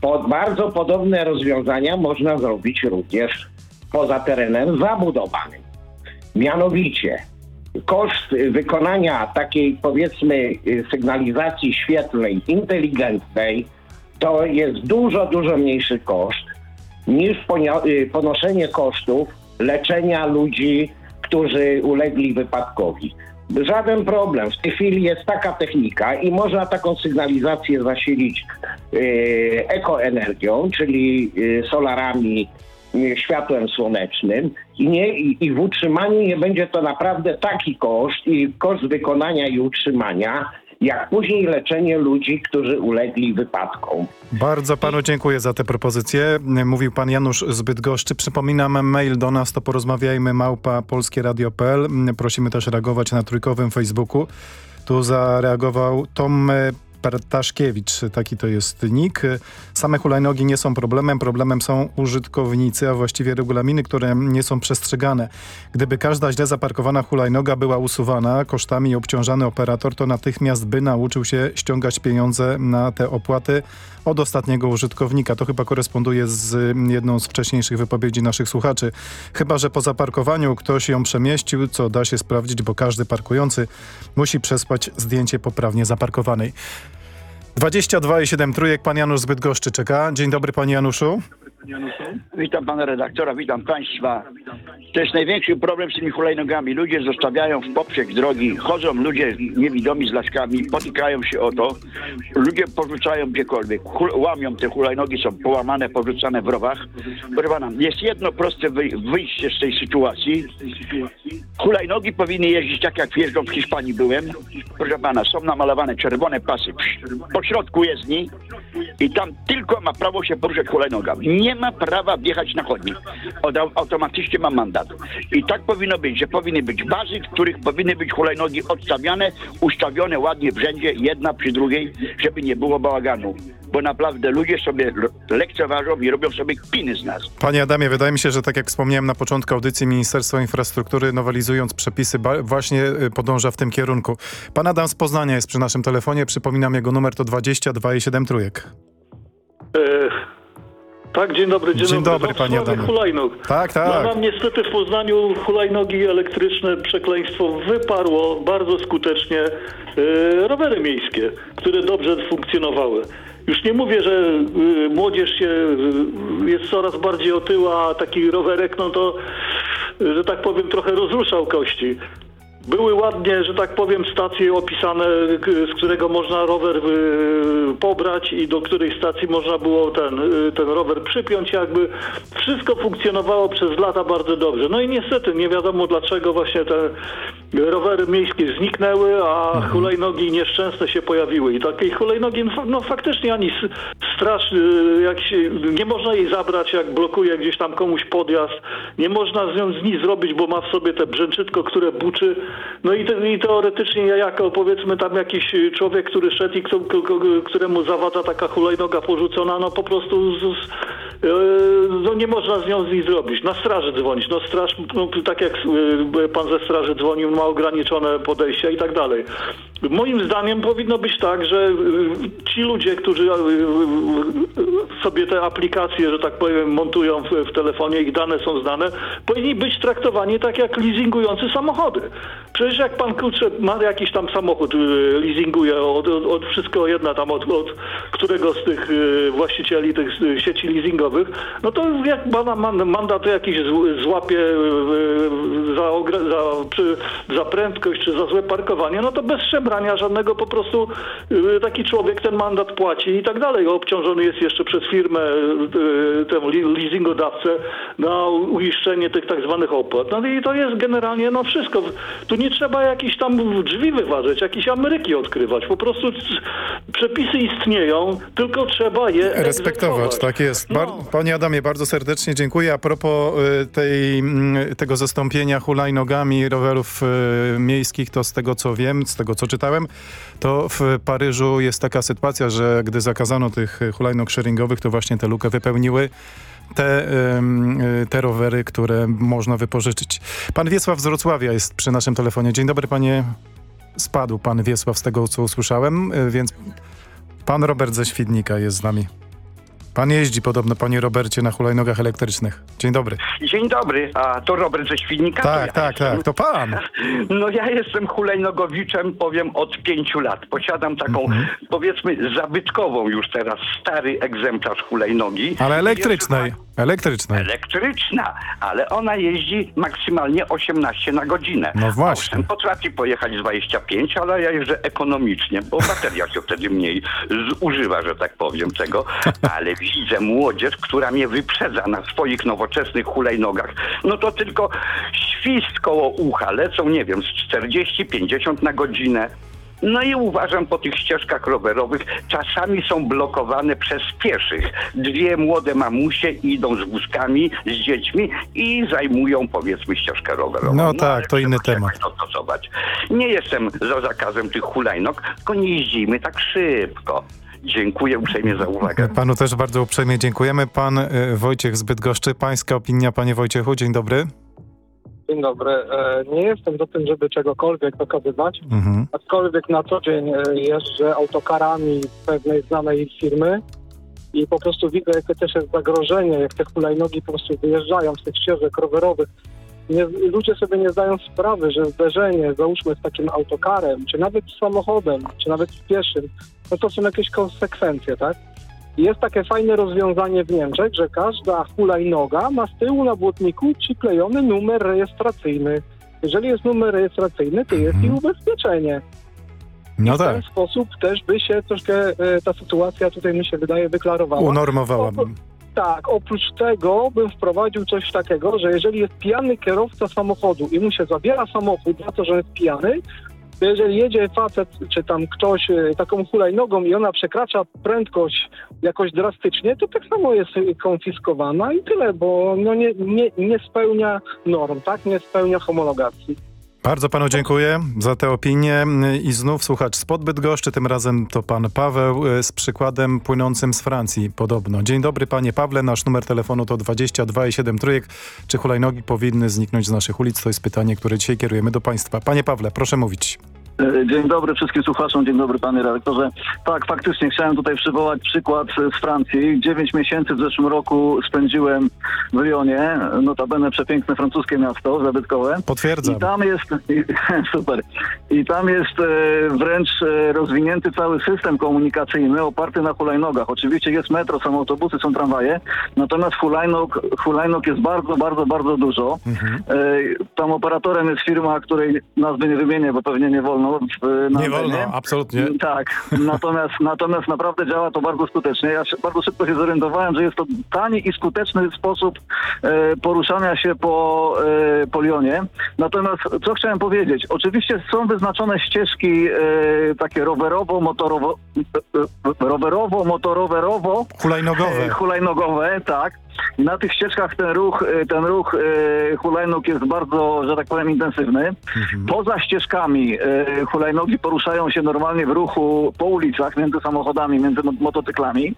Speaker 20: Pod bardzo podobne rozwiązania można zrobić również poza terenem zabudowanym. Mianowicie koszt wykonania takiej powiedzmy y, sygnalizacji świetlnej inteligentnej to jest dużo, dużo mniejszy koszt niż y, ponoszenie kosztów leczenia ludzi, którzy ulegli wypadkowi. Żaden problem. W tej chwili jest taka technika i można taką sygnalizację zasilić y, ekoenergią, czyli y, solarami, y, światłem słonecznym i, nie, i, i w utrzymaniu nie będzie to naprawdę taki koszt i koszt wykonania i utrzymania, jak później leczenie ludzi, którzy ulegli wypadkom.
Speaker 10: Bardzo panu dziękuję za te propozycje. Mówił pan Janusz z. Przypominam mail do nas, to porozmawiajmy małpa polskieradio.pl. Prosimy też reagować na trójkowym Facebooku. Tu zareagował Tom Partaszkiewicz, taki to jest nick. Same hulajnogi nie są problemem, problemem są użytkownicy, a właściwie regulaminy, które nie są przestrzegane. Gdyby każda źle zaparkowana hulajnoga była usuwana kosztami obciążany operator, to natychmiast by nauczył się ściągać pieniądze na te opłaty od ostatniego użytkownika. To chyba koresponduje z mm, jedną z wcześniejszych wypowiedzi naszych słuchaczy. Chyba, że po zaparkowaniu ktoś ją przemieścił, co da się sprawdzić, bo każdy parkujący musi przesłać zdjęcie poprawnie zaparkowanej. 22,7 trójek, pan Janusz z Bydgoszczy czeka. Dzień dobry panie Januszu.
Speaker 21: Witam pana redaktora, witam państwa. To jest największy problem z tymi hulajnogami. Ludzie zostawiają w poprzek drogi, chodzą ludzie niewidomi z laskami, potykają się o to. Ludzie porzucają gdziekolwiek, łamią te hulajnogi, są połamane, porzucane w rowach. Proszę pana, jest jedno proste wyj- wyjście z tej sytuacji. Hulajnogi powinny jeździć tak, jak jeżdżą w Hiszpanii byłem. Proszę pana, są namalowane czerwone pasy po środku jezdni i tam tylko ma prawo się poruszać hulajnoga. Nie ma prawa wjechać na chodnik. Od, automatycznie ma mandat. I tak powinno być, że powinny być bazy, w których powinny być hulajnogi odstawiane, ustawione ładnie w rzędzie, jedna przy drugiej, żeby nie było bałaganu.
Speaker 22: bo naprawdę ludzie sobie lekceważą i robią sobie kpiny z nas.
Speaker 10: Panie Adamie, wydaje mi się, że tak jak wspomniałem na początku audycji, Ministerstwo Infrastruktury nowelizując przepisy właśnie y, podąża w tym kierunku. Pan Adam z Poznania jest przy naszym telefonie. Przypominam, jego numer to 22 i 7 trójek.
Speaker 23: E, tak, dzień dobry, dzień,
Speaker 10: Dzień dobry,
Speaker 23: Rząd
Speaker 10: panie
Speaker 23: w sprawie
Speaker 10: Adamie.
Speaker 23: hulajnóg.
Speaker 10: Tak, tak.
Speaker 23: No nam niestety w Poznaniu hulajnogi elektryczne przekleństwo wyparło bardzo skutecznie e, rowery miejskie, które dobrze funkcjonowały. Już nie mówię, że y, młodzież się y, jest coraz bardziej otyła, a taki rowerek, no to, że tak powiem, trochę rozruszał kości. Były ładnie, że tak powiem, stacje opisane, z którego można rower y, pobrać i do której stacji można było ten, y, ten rower przypiąć. Jakby wszystko funkcjonowało przez lata bardzo dobrze. No i niestety nie wiadomo dlaczego właśnie te rowery miejskie zniknęły, a hulajnogi nieszczęsne się pojawiły. I takiej hulajnogi no, no faktycznie ani straż, y, jak się, nie można jej zabrać, jak blokuje gdzieś tam komuś podjazd. Nie można z nią z nic zrobić, bo ma w sobie te brzęczytko, które buczy. No i, te, i teoretycznie ja jako powiedzmy tam jakiś y, człowiek, który szedł i któremu zawadza taka hulajnoga porzucona, no po prostu z, z, no nie można z nią nic zrobić. Na straży dzwonić. No straż, no, tak jak y, pan ze straży dzwonił, ma ograniczone podejścia i tak dalej. Moim zdaniem powinno być tak, że y, ci ludzie, którzy sobie te aplikacje, że tak powiem, montują w, w telefonie, ich dane są znane, powinni być traktowani tak jak leasingujący samochody. Przecież jak pan kurczę ma jakiś tam samochód, leasinguje od, od, od wszystko jedna tam od, od którego z tych właścicieli tych sieci leasingowych, no to jak pana man, mandat jakiś złapie y, za, ogra- za, czy, za prędkość czy za złe parkowanie, no to bez szemrania żadnego po prostu y, taki człowiek ten mandat płaci i tak dalej. Obciążony jest jeszcze przez firmę, tę li- leasingodawcę na uiszczenie tych tak zwanych opłat. No i to jest generalnie no wszystko. Tu nie trzeba jakichś tam drzwi wyważyć, jakieś Ameryki odkrywać. Po prostu przepisy istnieją, tylko trzeba je
Speaker 10: Respektować,
Speaker 23: egzekwować.
Speaker 10: tak jest. Bar Panie Adamie, bardzo serdecznie dziękuję. A propos y, tej, mm, tego zastąpienia hulajnogami rowerów y, miejskich, to z tego co wiem, z tego co czytałem, to w Paryżu jest taka sytuacja, że gdy zakazano tych hulajnog sharingowych, to właśnie tę lukę wypełniły te, y, te rowery, które można wypożyczyć. Pan Wiesław z Wrocławia jest przy naszym telefonie. Dzień dobry panie. Spadł pan Wiesław z tego co usłyszałem, więc pan Robert ze Świdnika jest z nami. Pan jeździ podobno, panie Robercie, na hulajnogach elektrycznych. Dzień dobry.
Speaker 19: Dzień dobry, a to Robert ze Świdnika?
Speaker 10: Tak,
Speaker 19: ja
Speaker 10: tak,
Speaker 19: jestem.
Speaker 10: tak, to pan.
Speaker 19: No ja jestem hulajnogowiczem, powiem, od pięciu lat. Posiadam taką,
Speaker 10: Mhm.
Speaker 19: powiedzmy, zabytkową już teraz, stary egzemplarz hulajnogi.
Speaker 10: Ale elektrycznej, elektrycznej.
Speaker 19: Elektryczna, ale ona jeździ maksymalnie 18 na godzinę.
Speaker 10: No właśnie.
Speaker 19: Owszem, potrafi pojechać 25, ale ja jeżdżę ekonomicznie, bo bateria się wtedy mniej zużywa, że tak powiem, tego. Ale widzę młodzież, która mnie wyprzedza na swoich nowoczesnych hulajnogach. No to tylko świst koło ucha, lecą, nie wiem, z 40-50 na godzinę. No i uważam po tych ścieżkach rowerowych czasami są blokowane przez pieszych. Dwie młode mamusie idą z wózkami, z dziećmi i zajmują powiedzmy ścieżkę rowerową.
Speaker 10: No tak, to inny temat.
Speaker 19: Nie jestem za zakazem tych hulajnog, tylko nie jeździmy tak szybko. Dziękuję uprzejmie za uwagę.
Speaker 10: Panu też bardzo uprzejmie dziękujemy. Pan y, Wojciech z Bydgoszczy. Pańska opinia, panie Wojciechu. Dzień dobry.
Speaker 24: Dzień dobry. E, Nie jestem za tym, żeby czegokolwiek dokazywać,
Speaker 10: Mhm.
Speaker 24: aczkolwiek na co dzień e, jeżdżę autokarami pewnej znanej firmy i po prostu widzę, jakie też jest zagrożenie, jak te hulajnogi po prostu wyjeżdżają z tych ścieżek rowerowych. Nie, ludzie sobie nie zdają sprawy, że zderzenie, załóżmy z takim autokarem, czy nawet z samochodem, czy nawet z pieszym, no to są jakieś konsekwencje, tak? Jest takie fajne rozwiązanie w Niemczech, że każda hulajnoga ma z tyłu na błotniku przyklejony numer rejestracyjny. Jeżeli jest numer rejestracyjny, to jest i ubezpieczenie.
Speaker 10: No
Speaker 24: W ten
Speaker 10: tak,
Speaker 24: sposób też by się troszkę e, ta sytuacja tutaj mi się wydaje wyklarowała.
Speaker 10: unormowała.
Speaker 24: Tak, oprócz tego bym wprowadził coś takiego, że jeżeli jest pijany kierowca samochodu i mu się zabiera samochód za to, że jest pijany, to jeżeli jedzie facet czy tam ktoś e, taką hulajnogą i ona przekracza prędkość jakoś drastycznie, to tak samo jest e, konfiskowana i tyle, bo no nie, nie, nie spełnia norm, tak? Nie spełnia homologacji.
Speaker 10: Bardzo panu dziękuję za tę opinię i znów słuchacz spod Bydgoszczy, tym razem to pan Paweł y, z przykładem płynącym z Francji podobno. Dzień dobry panie Pawle, nasz numer telefonu to 22 i 7 trójek. Czy hulajnogi powinny zniknąć z naszych ulic? To jest pytanie, które dzisiaj kierujemy do państwa. Panie Pawle, proszę mówić.
Speaker 25: E, Dzień dobry wszystkim słuchaczom, dzień dobry panie redaktorze. Tak, faktycznie chciałem tutaj przywołać przykład z Francji. Dziewięć miesięcy w zeszłym roku spędziłem w Lyonie, notabene przepiękne francuskie miasto, zabytkowe.
Speaker 10: Potwierdzam.
Speaker 25: I tam jest, i, super, i tam jest e, wręcz e, rozwinięty cały system komunikacyjny oparty na hulajnogach. Oczywiście jest metro, są autobusy, są tramwaje, natomiast hulajnog, hulajnog jest bardzo, bardzo, bardzo dużo. E, Tam operatorem jest firma, której nazwy nie wymienię, bo pewnie nie wolno. W- na
Speaker 10: Nie wolno, absolutnie.
Speaker 25: Tak, natomiast, natomiast naprawdę działa to bardzo skutecznie. Ja się, bardzo szybko się zorientowałem, że jest to tani i skuteczny sposób e, poruszania się po, e, po Lyonie. Natomiast co chciałem powiedzieć? Oczywiście są wyznaczone ścieżki e, takie rowerowo, motorowo, e, e, rowerowo, motorowerowo,
Speaker 10: Hulajnogowe.
Speaker 25: e, hulajnogowe, tak. Na tych ścieżkach ten ruch, e, ten ruch e, hulajnóg jest bardzo, że tak powiem, intensywny. Poza ścieżkami e, hulajnogi poruszają się normalnie w ruchu po ulicach, między samochodami, między mo- motocyklami.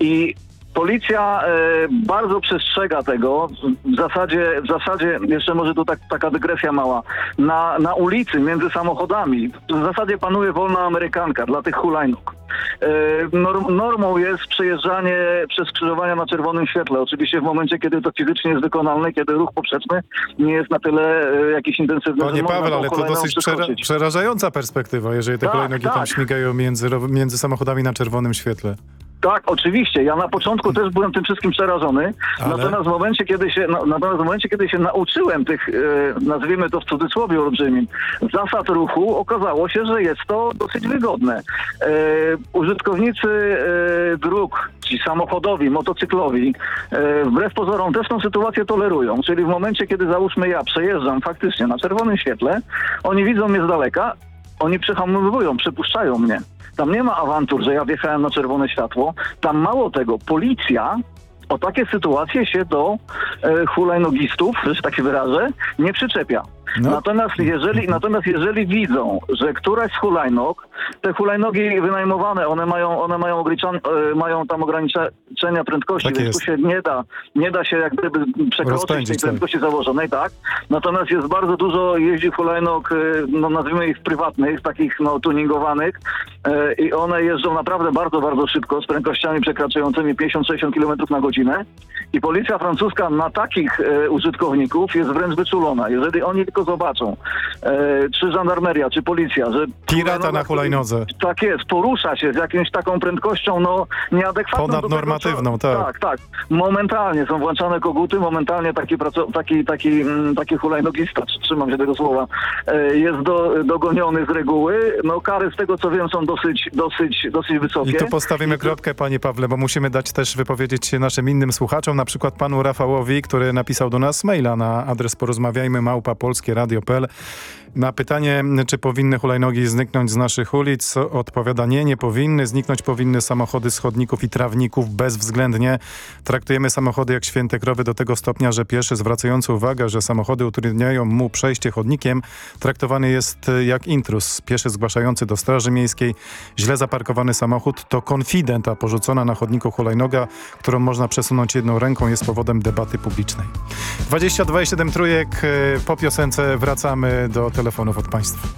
Speaker 25: I Policja e, bardzo przestrzega tego. W zasadzie, w zasadzie jeszcze może tu tak, taka dygresja mała. Na, na ulicy między samochodami w zasadzie panuje wolna amerykanka dla tych hulajnóg. E, norm, normą jest przejeżdżanie przez skrzyżowania na czerwonym świetle. Oczywiście w momencie, kiedy to fizycznie jest wykonalne, kiedy ruch poprzeczny nie jest na tyle e, jakiś intensywny,
Speaker 10: Panie Paweł, ale to dosyć przera przerażająca perspektywa, jeżeli te
Speaker 25: Tak,
Speaker 10: hulajnogi tam
Speaker 25: tak.
Speaker 10: śmigają między, między samochodami na czerwonym świetle.
Speaker 25: Tak, oczywiście. Ja na początku też byłem tym wszystkim przerażony.
Speaker 10: Ale?
Speaker 25: Natomiast w momencie, kiedy się, no, natomiast w momencie, kiedy się nauczyłem tych, e, nazwijmy to w cudzysłowie olbrzymim, zasad ruchu, okazało się, że jest to dosyć wygodne. E, użytkownicy e, dróg, ci samochodowi, motocyklowi, e, wbrew pozorom też tą sytuację tolerują. Czyli w momencie, kiedy załóżmy ja przejeżdżam faktycznie na czerwonym świetle, oni widzą mnie z daleka, oni przyhamowują, przypuszczają mnie. Tam nie ma awantur, że ja wjechałem na czerwone światło. Tam mało tego, policja o takie sytuacje się do e, hulajnogistów, że tak się wyrażę, nie przyczepia. Natomiast jeżeli, natomiast jeżeli widzą, że któraś z hulajnog, te hulajnogi wynajmowane, one mają, one mają, ograniczone, e, mają tam ograniczenia prędkości,
Speaker 10: Tak
Speaker 25: więc tu się nie da, nie da się jak gdyby przekroczyć
Speaker 10: Rozpędzić,
Speaker 25: tej
Speaker 10: tak.
Speaker 25: prędkości założonej, tak. Natomiast jest bardzo dużo jeździ hulajnog, e, no nazwijmy ich prywatnych, takich no tuningowanych e, i one jeżdżą naprawdę bardzo, bardzo szybko z prędkościami przekraczającymi 50-60 km na godzinę i policja francuska na takich użytkowników jest wręcz wyczulona. Jeżeli oni tylko zobaczą, e, czy żandarmeria, czy policja, że
Speaker 10: Pirata na hulajnodze.
Speaker 25: tak jest, porusza się z jakąś taką prędkością, no nieadekwatną do tego,
Speaker 10: Ponadnormatywną,
Speaker 25: co-
Speaker 10: tak.
Speaker 25: Tak, tak. Momentalnie są włączane koguty, momentalnie taki, taki, taki, mm, taki hulajnogista, tr- trzymam się tego słowa, e, jest do, dogoniony z reguły. No kary z tego co wiem są dosyć, dosyć, dosyć wysokie.
Speaker 10: I tu postawimy kropkę, panie Pawle, bo musimy dać też wypowiedzieć się naszym innym słuchaczom, na przykład panu Rafałowi, który napisał do nas maila na adres porozmawiajmy małpa polskie radio.pl. Na pytanie, czy powinny hulajnogi zniknąć z naszych ulic, odpowiada nie, nie powinny. Zniknąć powinny samochody z chodników i trawników bezwzględnie. Traktujemy samochody jak święte krowy do tego stopnia, że pieszy zwracający uwagę, że samochody utrudniają mu przejście chodnikiem, traktowany jest jak intrus. Pieszy zgłaszający do straży miejskiej źle zaparkowany samochód to konfident, a porzucona na chodniku hulajnoga, którą można przesunąć jedną ręką, jest powodem debaty publicznej. 22,7 trójek. Po piosence wracamy do telefonów od Państwa.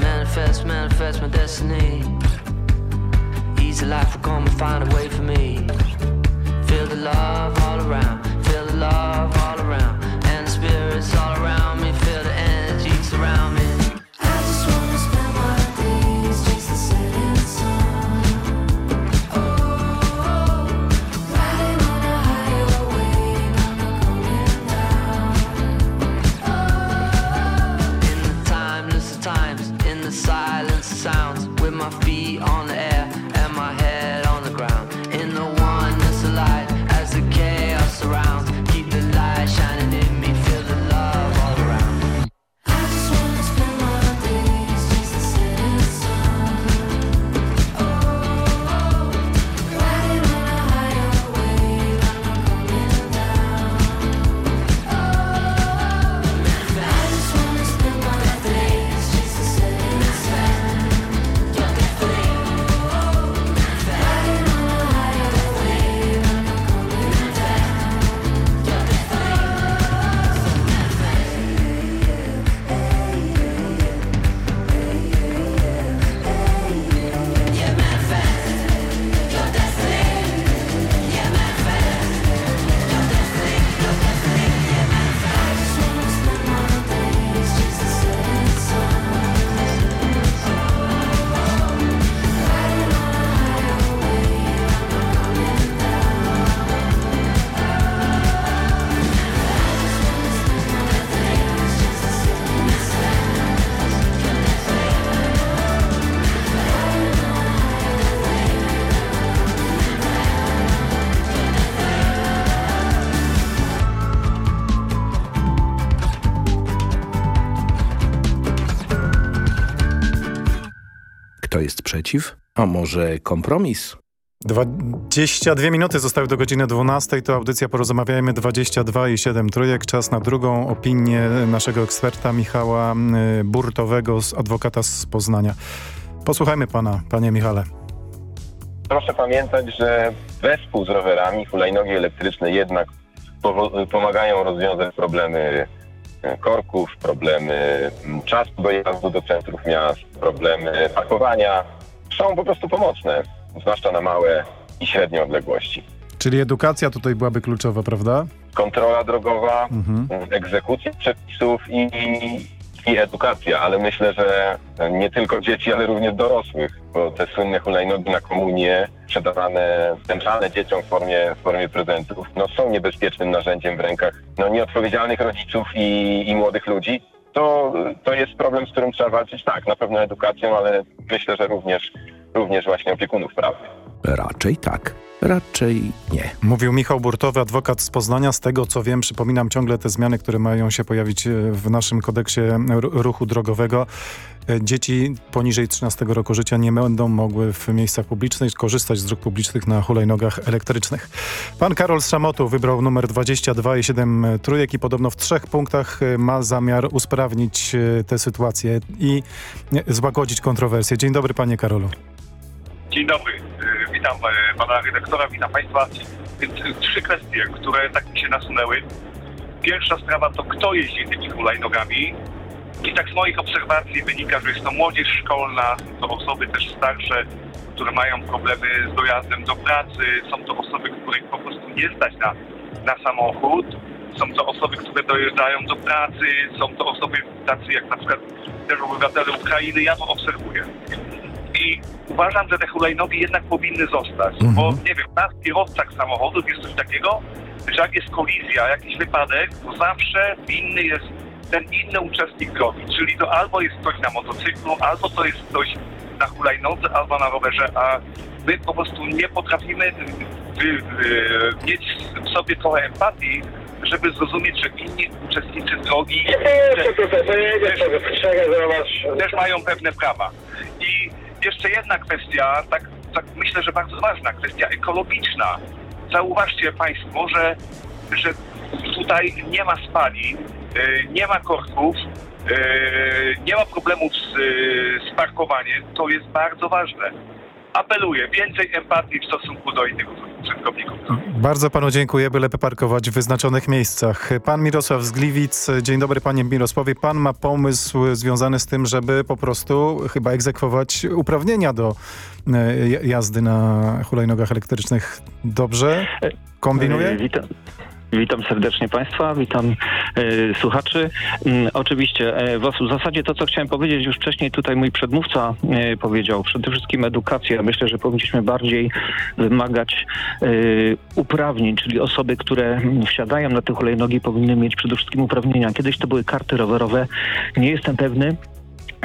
Speaker 26: Manifest, manifest my destiny. Easy life will come and find a way for me. Feel the love all around, A
Speaker 11: może kompromis?
Speaker 10: 22 minuty zostały do godziny 12. To audycja Porozmawiajmy 22 i 7 trójek. Czas na drugą opinię naszego eksperta Michała y, Burtowego, z adwokata z Poznania. Posłuchajmy pana, panie Michale.
Speaker 12: Proszę pamiętać, że wespół z rowerami hulajnogi elektryczne jednak pomagają rozwiązać problemy e, korków, problemy mm, czasu dojazdu do centrów miast, problemy parkowania. Są po prostu pomocne, zwłaszcza na małe i średnie odległości.
Speaker 10: Czyli edukacja tutaj byłaby kluczowa, prawda?
Speaker 12: Kontrola drogowa,
Speaker 10: Mhm.
Speaker 12: egzekucja przepisów i, i edukacja, ale myślę, że nie tylko dzieci, ale również dorosłych, bo te słynne hulajnogi na komunie sprzedawane, wręczane dzieciom w formie, w formie prezentów, no są niebezpiecznym narzędziem w rękach no, nieodpowiedzialnych rodziców i, i młodych ludzi. To, to jest problem, z którym trzeba walczyć, tak, na pewno edukacją, ale myślę, że również, również właśnie opiekunów prawnych.
Speaker 11: Raczej tak, raczej nie.
Speaker 10: Mówił Michał Burtowy, adwokat z Poznania. Z tego co wiem, przypominam ciągle te zmiany, które mają się pojawić e, w naszym kodeksie ru- ruchu drogowego. E, Dzieci poniżej 13 roku życia nie będą mogły w miejscach publicznych korzystać z dróg publicznych na hulajnogach elektrycznych. Pan Karol z Szamotu wybrał numer 22 i 7 trójek i podobno w trzech punktach e, ma zamiar usprawnić e, tę sytuację i e, złagodzić kontrowersje. Dzień dobry panie Karolu.
Speaker 27: Dzień dobry, witam e, pana redaktora, witam państwa. Y, trzy kwestie, które tak mi się nasunęły. Pierwsza sprawa to kto jeździ tymi hulajnogami. I tak z moich obserwacji wynika, że jest to młodzież szkolna, to osoby też starsze, które mają problemy z dojazdem do pracy, są to osoby, których po prostu nie stać na, na samochód, są to osoby, które dojeżdżają do pracy, są to osoby tacy jak na przykład też obywatele Ukrainy, ja to obserwuję. I uważam, że te hulajnogi jednak powinny zostać, bo nie wiem, na kierowcach samochodów jest coś takiego, że jak jest kolizja, jakiś wypadek, to zawsze winny jest ten inny uczestnik drogi, czyli to albo jest ktoś na motocyklu, albo to jest ktoś na hulajnodze, albo na rowerze, a my po prostu nie potrafimy wy, wy, mieć w sobie trochę empatii, żeby zrozumieć, że inni uczestnicy drogi też, też, też mają pewne prawa. I jeszcze jedna kwestia, tak, tak myślę, że bardzo ważna, kwestia ekologiczna. Zauważcie Państwo, że, że tutaj nie ma spalin, y, nie ma korków, y, nie ma problemów z, y, z parkowaniem. To jest bardzo ważne. Apeluję, więcej empatii w stosunku do innych użytkowników.
Speaker 10: Bardzo panu dziękuję, byle parkować w wyznaczonych miejscach. Pan Mirosław z Gliwic. Dzień dobry panie Mirosławie. Pan ma pomysł związany z tym, żeby po prostu chyba egzekwować uprawnienia do e, jazdy na hulajnogach elektrycznych. Dobrze? Kombinuje?
Speaker 28: E, Witam. Witam serdecznie Państwa, witam e, słuchaczy. Mm, oczywiście e, w, zasadzie to, co chciałem powiedzieć już wcześniej, tutaj mój przedmówca e, powiedział, przede wszystkim edukacja. Myślę, że powinniśmy bardziej wymagać uprawnień, czyli osoby, które wsiadają na te hulajnogi powinny mieć przede wszystkim uprawnienia. Kiedyś to były karty rowerowe, nie jestem pewny,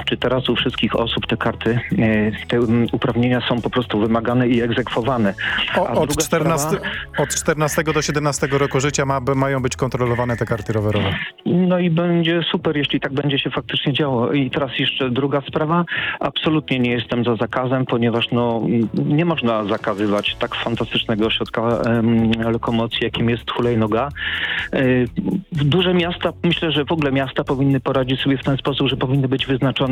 Speaker 28: czy teraz u wszystkich osób te karty, e, te mm, uprawnienia są po prostu wymagane i egzekwowane.
Speaker 10: O, od,
Speaker 28: druga
Speaker 10: 14,
Speaker 28: sprawa-
Speaker 10: od 14 do 17 roku życia ma, mają być kontrolowane te karty rowerowe.
Speaker 28: No i będzie super, jeśli tak będzie się faktycznie działo. I teraz jeszcze druga sprawa. Absolutnie nie jestem za zakazem, ponieważ no, m, nie można zakazywać tak fantastycznego środka em, lokomocji, jakim jest hulajnoga. E, duże miasta, myślę, że w ogóle miasta powinny poradzić sobie w ten sposób, że powinny być wyznaczone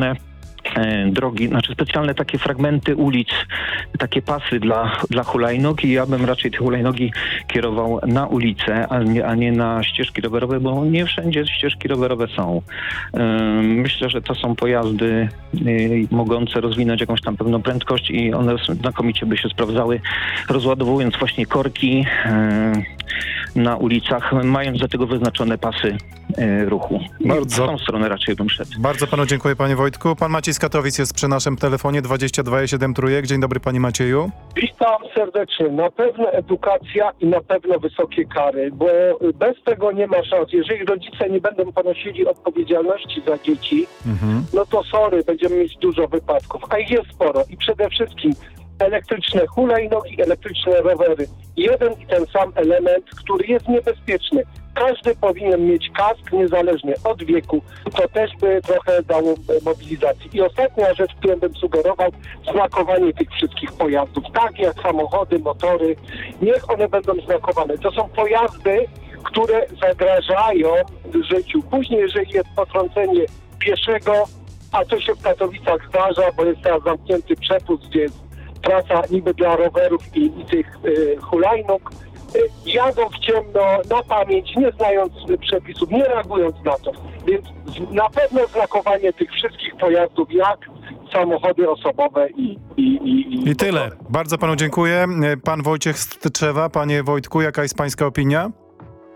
Speaker 28: e, drogi, znaczy specjalne takie fragmenty ulic, takie pasy dla, dla hulajnóg i ja bym raczej te hulajnogi kierował na ulicę, a nie, a nie na ścieżki rowerowe, bo nie wszędzie ścieżki rowerowe są. Ym, Myślę, że to są pojazdy y, mogące rozwinąć jakąś tam pewną prędkość i one znakomicie by się sprawdzały, rozładowując właśnie korki na ulicach, mając do tego wyznaczone pasy y, ruchu.
Speaker 10: Bardzo.
Speaker 28: W tą stronę raczej bym szedł.
Speaker 10: Bardzo panu dziękuję panie Wojtku. Pan Maciej z Katowic jest przy naszym telefonie 22,7 trójek. Dzień dobry panie Macieju.
Speaker 16: Witam serdecznie. Na pewno edukacja i na pewno wysokie kary, bo bez tego nie ma szans. Jeżeli rodzice nie będą ponosili odpowiedzialności za dzieci,
Speaker 10: Mhm.
Speaker 16: no to sorry, będziemy mieć dużo wypadków, a ich jest sporo. I przede wszystkim elektryczne hulajnogi, elektryczne rowery. Jeden i ten sam element, który jest niebezpieczny. każdy powinien mieć kask niezależnie od wieku. To też by trochę dało mobilizacji. I ostatnia rzecz, którą bym sugerował, znakowanie tych wszystkich pojazdów. Tak jak samochody, motory, niech one będą znakowane. To są pojazdy, które zagrażają życiu. Później, jeżeli jest potrącenie pieszego, a to się w Katowicach zdarza, bo jest teraz zamknięty przepust, gdzie jest trasa niby dla rowerów i, i tych y, hulajnóg, y, jadą w ciemno, na pamięć, nie znając przepisów, nie reagując na to. Więc na pewno znakowanie tych wszystkich pojazdów, jak samochody osobowe i, i, i,
Speaker 10: I tyle. Bardzo panu dziękuję. Pan Wojciech Strzewa. Panie Wojtku, jaka jest pańska opinia?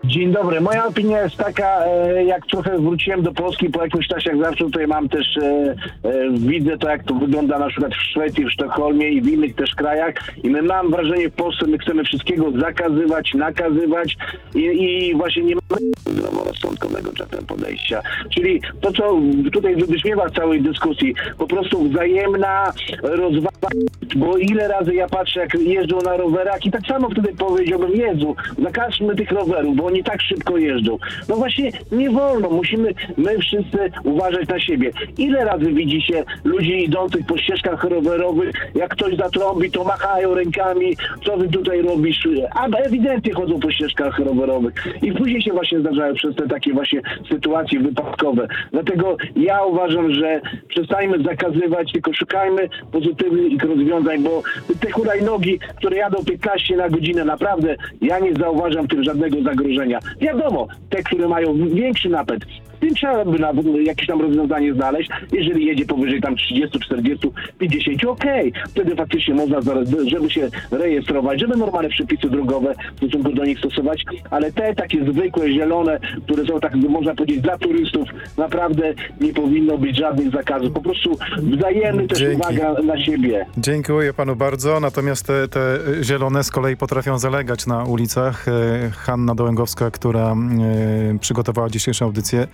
Speaker 29: Dzień dobry. Moja opinia jest taka, e, jak trochę wróciłem do Polski po jakimś czasie, jak zawsze tutaj mam też, e, e, widzę to, jak to wygląda na przykład w Szwecji, w Sztokholmie i w innych też krajach i my mam wrażenie w Polsce, my chcemy wszystkiego zakazywać, nakazywać i, i właśnie nie mamy zdroworozsądkowego czasem podejścia. Czyli to, co tutaj wybrzmiewa w całej dyskusji, po prostu wzajemna rozwaga, bo ile razy ja patrzę, jak jeżdżą na rowerach i tak samo wtedy powiedziałbym, Jezu, zakażmy tych rowerów, bo oni tak szybko jeżdżą. No właśnie nie wolno, musimy my wszyscy uważać na siebie. Ile razy widzi się ludzi idących po ścieżkach rowerowych, jak ktoś zatrąbi, to machają rękami, co wy tutaj robisz, a ewidentnie chodzą po ścieżkach rowerowych. I później się właśnie zdarzają przez te takie właśnie sytuacje wypadkowe. Dlatego ja uważam, że przestańmy zakazywać, tylko szukajmy pozytywnych rozwiązań, bo te hulajnogi, które jadą 15 na godzinę, naprawdę ja nie zauważam w tym żadnego zagrożenia. Wiadomo, te, które mają większy napęd, tym trzeba by na, jakieś tam rozwiązanie znaleźć. Jeżeli jedzie powyżej tam 30, 40, 50, okej. Wtedy faktycznie można, żeby się rejestrować, żeby normalne przepisy drogowe w stosunku do nich stosować, ale te takie zwykłe, zielone, które są tak, można powiedzieć, dla turystów, naprawdę nie powinno być żadnych zakazów. Po prostu wzajemny też
Speaker 10: Dzięki.
Speaker 29: uwaga na siebie.
Speaker 10: Dziękuję panu bardzo. Natomiast te, te zielone z kolei potrafią zalegać na ulicach. E, Hanna Dołęgowska, która e, przygotowała dzisiejszą audycję,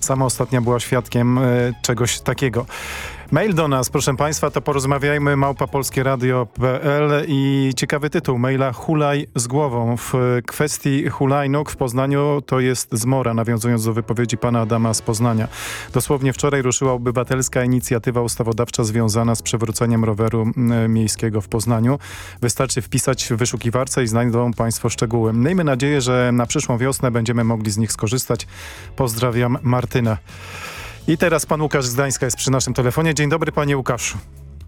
Speaker 10: sama ostatnia była świadkiem e, czegoś takiego. Mail do nas, proszę Państwa, to porozmawiajmy małpapolskieradio.pl i ciekawy tytuł maila Hulaj z głową. W kwestii hulajnóg w Poznaniu to jest zmora, nawiązując do wypowiedzi pana Adama z Poznania. Dosłownie wczoraj ruszyła obywatelska inicjatywa ustawodawcza związana z przywróceniem roweru miejskiego w Poznaniu. Wystarczy wpisać w wyszukiwarce i znajdą Państwo szczegóły. Miejmy nadzieję, że na przyszłą wiosnę będziemy mogli z nich skorzystać. Pozdrawiam Martynę. I teraz pan Łukasz z Gdańska jest przy naszym telefonie. Dzień dobry panie Łukaszu.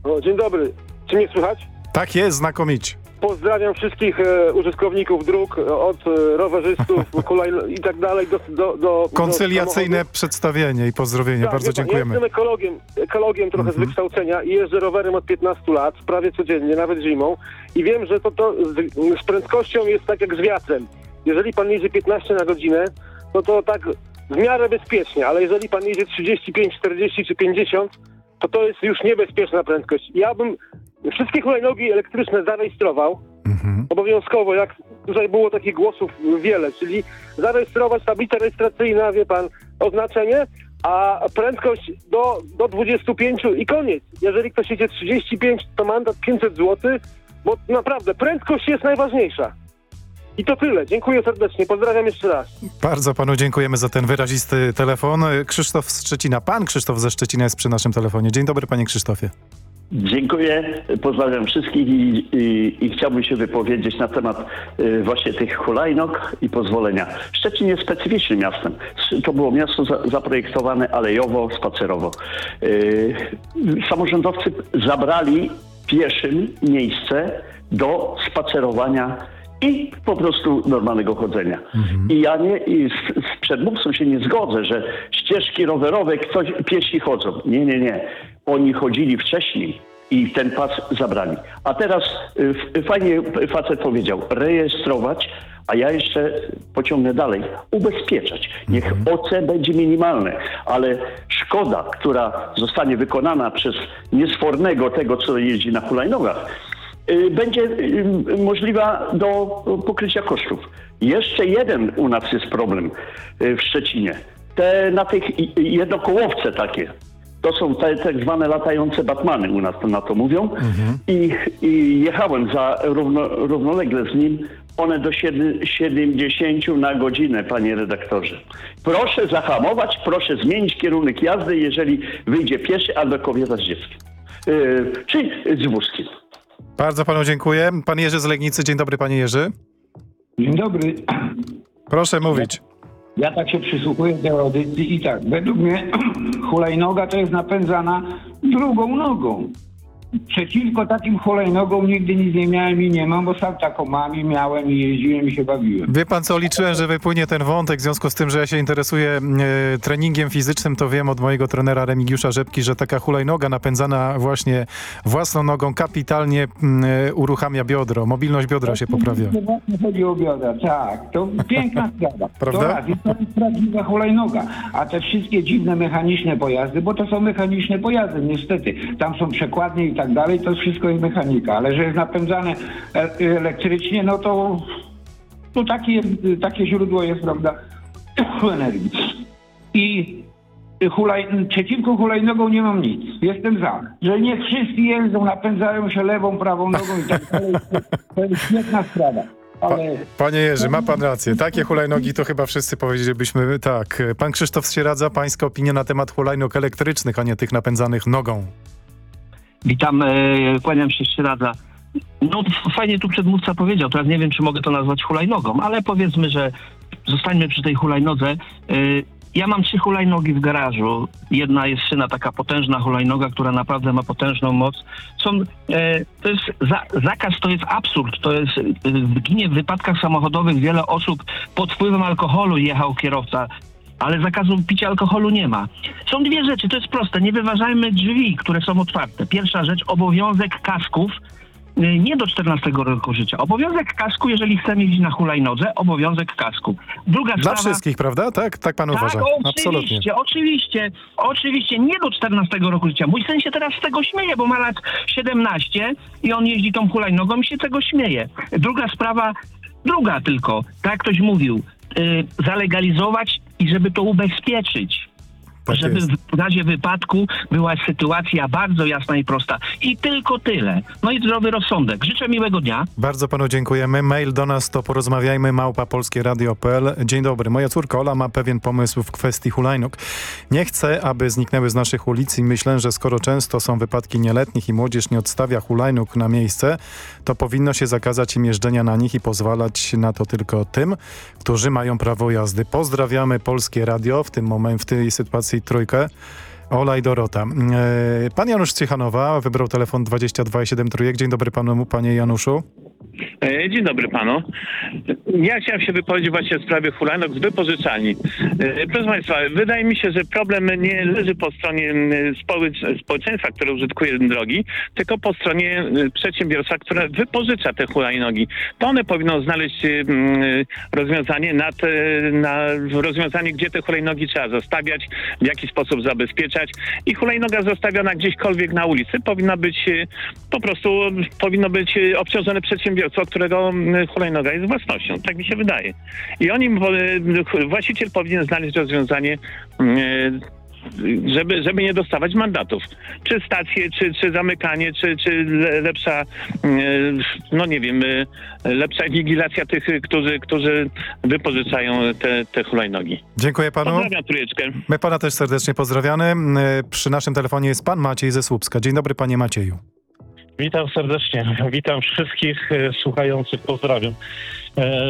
Speaker 30: O, dzień dobry. Czy mnie słychać?
Speaker 10: Tak jest, znakomicie.
Speaker 30: Pozdrawiam wszystkich e, użytkowników dróg, e, od e, rowerzystów, hulajn i tak dalej do, do, do
Speaker 10: Koncyliacyjne
Speaker 30: do
Speaker 10: przedstawienie i pozdrowienie.
Speaker 30: Tak,
Speaker 10: Bardzo dziękujemy.
Speaker 30: Ja jestem ekologiem, ekologiem trochę
Speaker 10: Mhm.
Speaker 30: z wykształcenia i jeżdżę rowerem od 15 lat, prawie codziennie, nawet zimą i wiem, że to, to z, z prędkością jest tak jak z wiatrem. Jeżeli pan jedzie 15 na godzinę, no to tak w miarę bezpiecznie, ale jeżeli pan jedzie 35, 40 czy 50, to to jest już niebezpieczna prędkość. Ja bym wszystkie hulajnogi elektryczne zarejestrował, obowiązkowo, jak tutaj było takich głosów wiele, czyli zarejestrować tablica rejestracyjna, wie pan, oznaczenie, a prędkość do, do 25 i koniec. Jeżeli ktoś jedzie 35, to mandat 500 zł, bo naprawdę prędkość jest najważniejsza. I to tyle. Dziękuję serdecznie. Pozdrawiam jeszcze raz.
Speaker 10: Bardzo panu dziękujemy za ten wyrazisty telefon. Krzysztof z Szczecina. Pan Krzysztof ze Szczecina jest przy naszym telefonie. Dzień dobry panie Krzysztofie.
Speaker 31: Dziękuję, pozdrawiam wszystkich i, i, i chciałbym się wypowiedzieć na temat y, właśnie tych hulajnóg i pozwolenia. Szczecin jest specyficznym miastem. To było miasto za, zaprojektowane alejowo, spacerowo. Y, samorządowcy zabrali pieszym miejsce do spacerowania i po prostu normalnego chodzenia. I ja nie, i z, z przedmówcą się nie zgodzę, że ścieżki rowerowe ktoś, piesi chodzą. Nie, nie, nie. Oni chodzili wcześniej i ten pas zabrali. A teraz y, fajnie facet powiedział, rejestrować, a ja jeszcze pociągnę dalej, ubezpieczać. Niech OC będzie minimalne, ale szkoda, która zostanie wykonana przez niesfornego tego, co jeździ na hulajnogach, będzie y, możliwa do pokrycia kosztów. Jeszcze jeden u nas jest problem y, w Szczecinie. Te na tych jednokołowce takie.
Speaker 32: To są te tak zwane latające Batmany, u nas to na to mówią. I, I jechałem za równo, równolegle z nim. One do siedem- 70 na godzinę, panie redaktorze. Proszę zahamować, proszę zmienić kierunek jazdy, jeżeli wyjdzie pieszy albo kobieta z dzieckiem. Yy, czy z wózkiem.
Speaker 10: Bardzo panu dziękuję. Pan Jerzy z Legnicy. Dzień dobry, panie Jerzy.
Speaker 31: Dzień dobry.
Speaker 10: Proszę mówić.
Speaker 31: Ja tak się przysłuchuję tej audycji i tak, według mnie hulajnoga to jest napędzana drugą nogą. Przeciwko takim hulajnogom nigdy nic nie miałem i nie mam, bo sam taką mam i miałem i jeździłem i się bawiłem.
Speaker 10: Wie pan co, liczyłem, że wypłynie ten wątek, w związku z tym, że ja się interesuję e, treningiem fizycznym, to wiem od mojego trenera Remigiusza Rzepki, że taka hulajnoga napędzana właśnie własną nogą kapitalnie m, e, uruchamia biodro, mobilność biodra się poprawia.
Speaker 31: Chodzi o biodra, tak. To piękna sprawa.
Speaker 10: Prawda?
Speaker 31: To raz, i to jest prawdziwa hulajnoga. A te wszystkie dziwne mechaniczne pojazdy, bo to są mechaniczne pojazdy, niestety. Tam są przekładnie i tak dalej, to wszystko jest mechanika. Ale że jest napędzane e- elektrycznie, no to, to takie, jest, takie źródło jest, prawda, energii. I hulaj, przeciwko hulajnogom nie mam nic. Jestem za. Że niech wszyscy jeżdżą, napędzają się lewą, prawą nogą i tak dalej. To jest świetna sprawa. Ale
Speaker 10: Panie Jerzy, ma pan rację. Takie hulajnogi to chyba wszyscy powiedzielibyśmy tak. Pan Krzysztof Sieradza, pańska opinia na temat hulajnog elektrycznych, a nie tych napędzanych nogą.
Speaker 29: Witam, e, kłaniam się Szczeradza. No f- fajnie tu przedmówca powiedział, teraz nie wiem, czy mogę to nazwać hulajnogą, ale powiedzmy, że zostańmy przy tej hulajnodze. E, Ja mam trzy hulajnogi w garażu. Jedna jest szyna, taka potężna hulajnoga, która naprawdę ma potężną moc. Są, e, to jest za, zakaz, to jest absurd. To jest, e, ginie w wypadkach samochodowych wiele osób pod wpływem alkoholu jechał kierowca ale zakazu picia alkoholu nie ma. Są dwie rzeczy, to jest proste. Nie wyważajmy drzwi, które są otwarte. Pierwsza rzecz, obowiązek kasków y, nie do 14 roku życia. Obowiązek kasku, jeżeli chcemy jeździć na hulajnodze, obowiązek kasku. Druga
Speaker 10: Dla
Speaker 29: sprawa...
Speaker 10: wszystkich, prawda? Tak, tak pan
Speaker 29: Tak,
Speaker 10: uważa. Absolutnie.
Speaker 29: oczywiście, oczywiście, oczywiście, nie do 14 roku życia. Mój syn się teraz z tego śmieje, bo ma lat 17 i on jeździ tą hulajnogą i się tego śmieje. Druga sprawa, druga tylko, tak jak ktoś mówił, zalegalizować i żeby to ubezpieczyć. Żeby
Speaker 10: jest.
Speaker 29: w razie wypadku była sytuacja bardzo jasna i prosta. I tylko tyle. No i zdrowy rozsądek. Życzę miłego dnia.
Speaker 10: Bardzo panu dziękujemy. Mail do nas to porozmawiajmy małpa polskieradio.pl. Dzień dobry. Moja córka Ola ma pewien pomysł w kwestii hulajnóg. Nie chcę, aby zniknęły z naszych ulic i myślę, że skoro często są wypadki nieletnich i młodzież nie odstawia hulajnóg na miejsce, to powinno się zakazać im jeżdżenia na nich i pozwalać na to tylko tym, którzy mają prawo jazdy. Pozdrawiamy Polskie Radio w tym momencie, w tej sytuacji trójkę. Ola i Dorota. E, Pan Janusz Ciechanowa wybrał telefon 22,7 trójek. Dzień dobry panu, panie Januszu.
Speaker 33: E, Dzień dobry panu. Ja chciałem się wypowiedzieć właśnie w sprawie hulajnóg z wypożyczalni. E, Proszę Państwa, wydaje mi się, że problem nie leży po stronie społeczeństwa, które użytkuje drogi, tylko po stronie przedsiębiorstwa, które wypożycza te hulajnogi. To one powinno znaleźć rozwiązanie nad, e, na rozwiązanie, gdzie te hulajnogi trzeba zostawiać, w jaki sposób zabezpieczać i hulajnoga zostawiona gdzieśkolwiek na ulicy powinna być e, po prostu powinno być obciążone przedsiębiorstwo, którego m, hulajnoga jest własnością. Tak mi się wydaje. I oni, e, właściciel powinien znaleźć rozwiązanie, m, e, żeby, żeby nie dostawać mandatów. Czy stacje, czy, czy zamykanie, czy, czy le- lepsza, e, no nie wiem, lepsza inwigilacja tych, którzy, którzy wypożyczają te, te hulajnogi.
Speaker 10: Dziękuję panu.
Speaker 33: Pozdrawiam trójeczkę.
Speaker 10: My pana też serdecznie pozdrawiamy. Przy naszym telefonie jest pan Maciej ze Słupska. Dzień dobry panie Macieju.
Speaker 28: Witam serdecznie. Witam wszystkich e, słuchających. Pozdrawiam. E,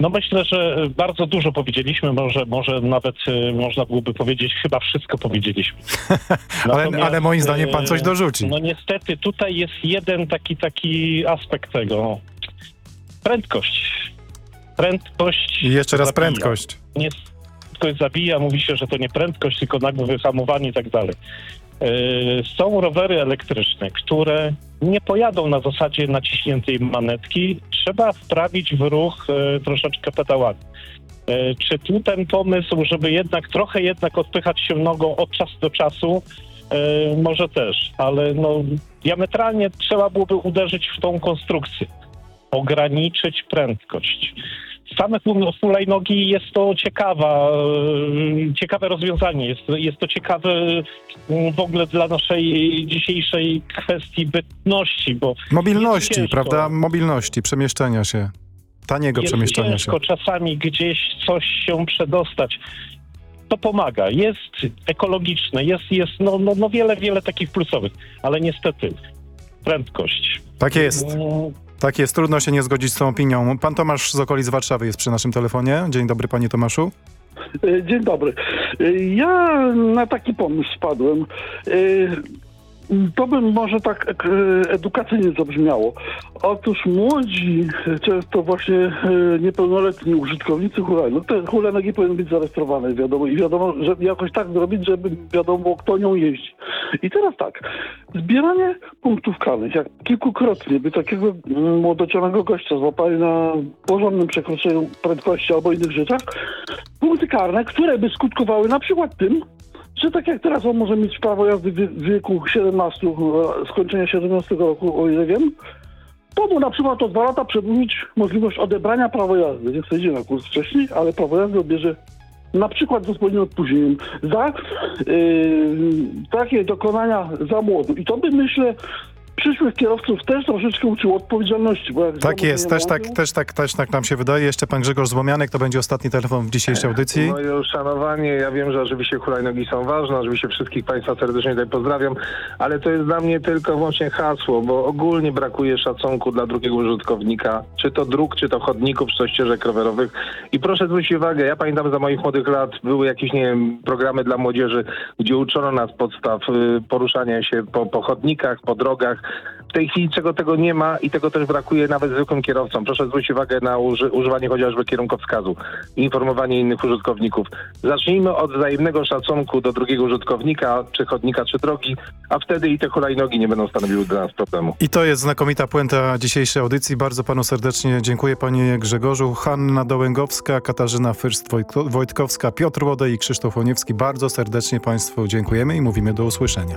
Speaker 28: No myślę, że bardzo dużo powiedzieliśmy, może, może nawet e, można byłoby powiedzieć, chyba wszystko powiedzieliśmy.
Speaker 10: ale, ale moim zdaniem pan coś dorzuci.
Speaker 28: No niestety tutaj jest jeden taki taki aspekt tego. Prędkość. Prędkość.
Speaker 10: I jeszcze raz
Speaker 28: zabija.
Speaker 10: prędkość.
Speaker 28: Nie, prędkość zabija, mówi się, że to nie prędkość, tylko nagłe wyhamowanie i tak dalej. E, Są rowery elektryczne, które nie pojadą na zasadzie naciśniętej manetki. Trzeba wprawić w ruch e, troszeczkę pedałami. E, Czy tu ten pomysł, żeby jednak trochę jednak odpychać się nogą od czasu do czasu, może też, ale no, diametralnie trzeba byłoby uderzyć w tą konstrukcję, ograniczyć prędkość. Same hul- hulajnogi jest to ciekawa, e, ciekawe rozwiązanie. Jest, jest to ciekawe mm, w ogóle dla naszej dzisiejszej kwestii bytności, bo
Speaker 34: Mobilności, prawda? Mobilności, przemieszczania się. Taniego
Speaker 28: jest
Speaker 34: przemieszczania się.
Speaker 28: ciężko czasami gdzieś coś się przedostać. To pomaga. Jest ekologiczne, jest, jest no, no, no wiele, wiele takich plusowych, ale niestety prędkość.
Speaker 34: Tak jest. Tak jest, trudno się nie zgodzić z tą opinią. Pan Tomasz z okolic Warszawy jest przy naszym telefonie. Dzień dobry, panie Tomaszu.
Speaker 35: E, Dzień dobry. E, Ja na taki pomysł wpadłem. To by może tak e, edukacyjnie zabrzmiało. Otóż młodzi, często właśnie e, niepełnoletni użytkownicy hulajnóg, te hulajnogi powinny być zarejestrowane, wiadomo, i wiadomo, że jakoś tak zrobić, żeby wiadomo, kto nią jeździ. I teraz tak, zbieranie punktów karnych, jak kilkukrotnie by takiego młodocianego gościa złapali na porządnym przekroczeniu prędkości albo innych rzeczach, punkty karne, które by skutkowały na przykład tym, że tak jak teraz on może mieć prawo jazdy w wieku 17, e, skończenia 17 roku, o ile wiem, to mu na przykład o dwa lata przedłużyć możliwość odebrania prawa jazdy. Nie idzie na kurs wcześniej, ale prawo jazdy odbierze na przykład z odpowiednim opóźnieniem za yy, takie dokonania za młodu. I to by myślę przyszłych kierowców też troszeczkę uczyło odpowiedzialności. Bo jak
Speaker 34: Tak jest, też tak, też, tak, też tak nam się wydaje. Jeszcze pan Grzegorz Złomianek, to będzie ostatni telefon w dzisiejszej audycji.
Speaker 33: Moje uszanowanie, ja wiem, że oczywiście hulajnogi są ważne, oczywiście wszystkich Państwa serdecznie tutaj pozdrawiam, ale to jest dla mnie tylko wyłącznie hasło, bo ogólnie brakuje szacunku dla drugiego użytkownika, czy to dróg, czy to chodników, czy to ścieżek rowerowych. I proszę zwrócić uwagę, ja pamiętam za moich młodych lat były jakieś, nie wiem, programy dla młodzieży, gdzie uczono nas podstaw y, poruszania się po, po chodnikach, po drogach. W tej chwili czego tego nie ma i tego też brakuje nawet zwykłym kierowcom. Proszę zwrócić uwagę na uży, używanie chociażby kierunkowskazu, informowanie innych użytkowników. Zacznijmy od wzajemnego szacunku do drugiego użytkownika, czy chodnika, czy drogi, a wtedy i te hulajnogi nie będą stanowiły dla nas problemu.
Speaker 34: I to jest znakomita puenta dzisiejszej audycji. Bardzo panu serdecznie dziękuję panie Grzegorzu. Hanna Dołęgowska, Katarzyna Fyrst-Wojtkowska, Piotr Łodej i Krzysztof Łoniewski. Bardzo serdecznie państwu dziękujemy i mówimy do usłyszenia.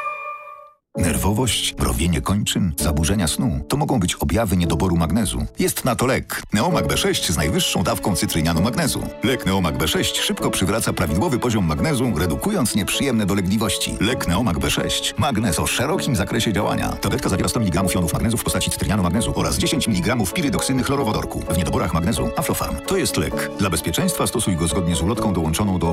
Speaker 36: Nerwowość, browienie kończyn, zaburzenia snu to mogą być objawy niedoboru magnezu. Jest na to lek. Neomag B6 z najwyższą dawką cytrynianu magnezu. Lek Neomag B6 szybko przywraca prawidłowy poziom magnezu, redukując nieprzyjemne dolegliwości. Lek Neomag B6. Magnez o szerokim zakresie działania. Tabletka zawiera 100 mg jonów magnezu w postaci cytrynianu magnezu oraz 10 mg pirydoksyny chlorowodorku. W niedoborach magnezu Aflofarm. To jest lek. Dla bezpieczeństwa stosuj go zgodnie z ulotką dołączoną do opakowania.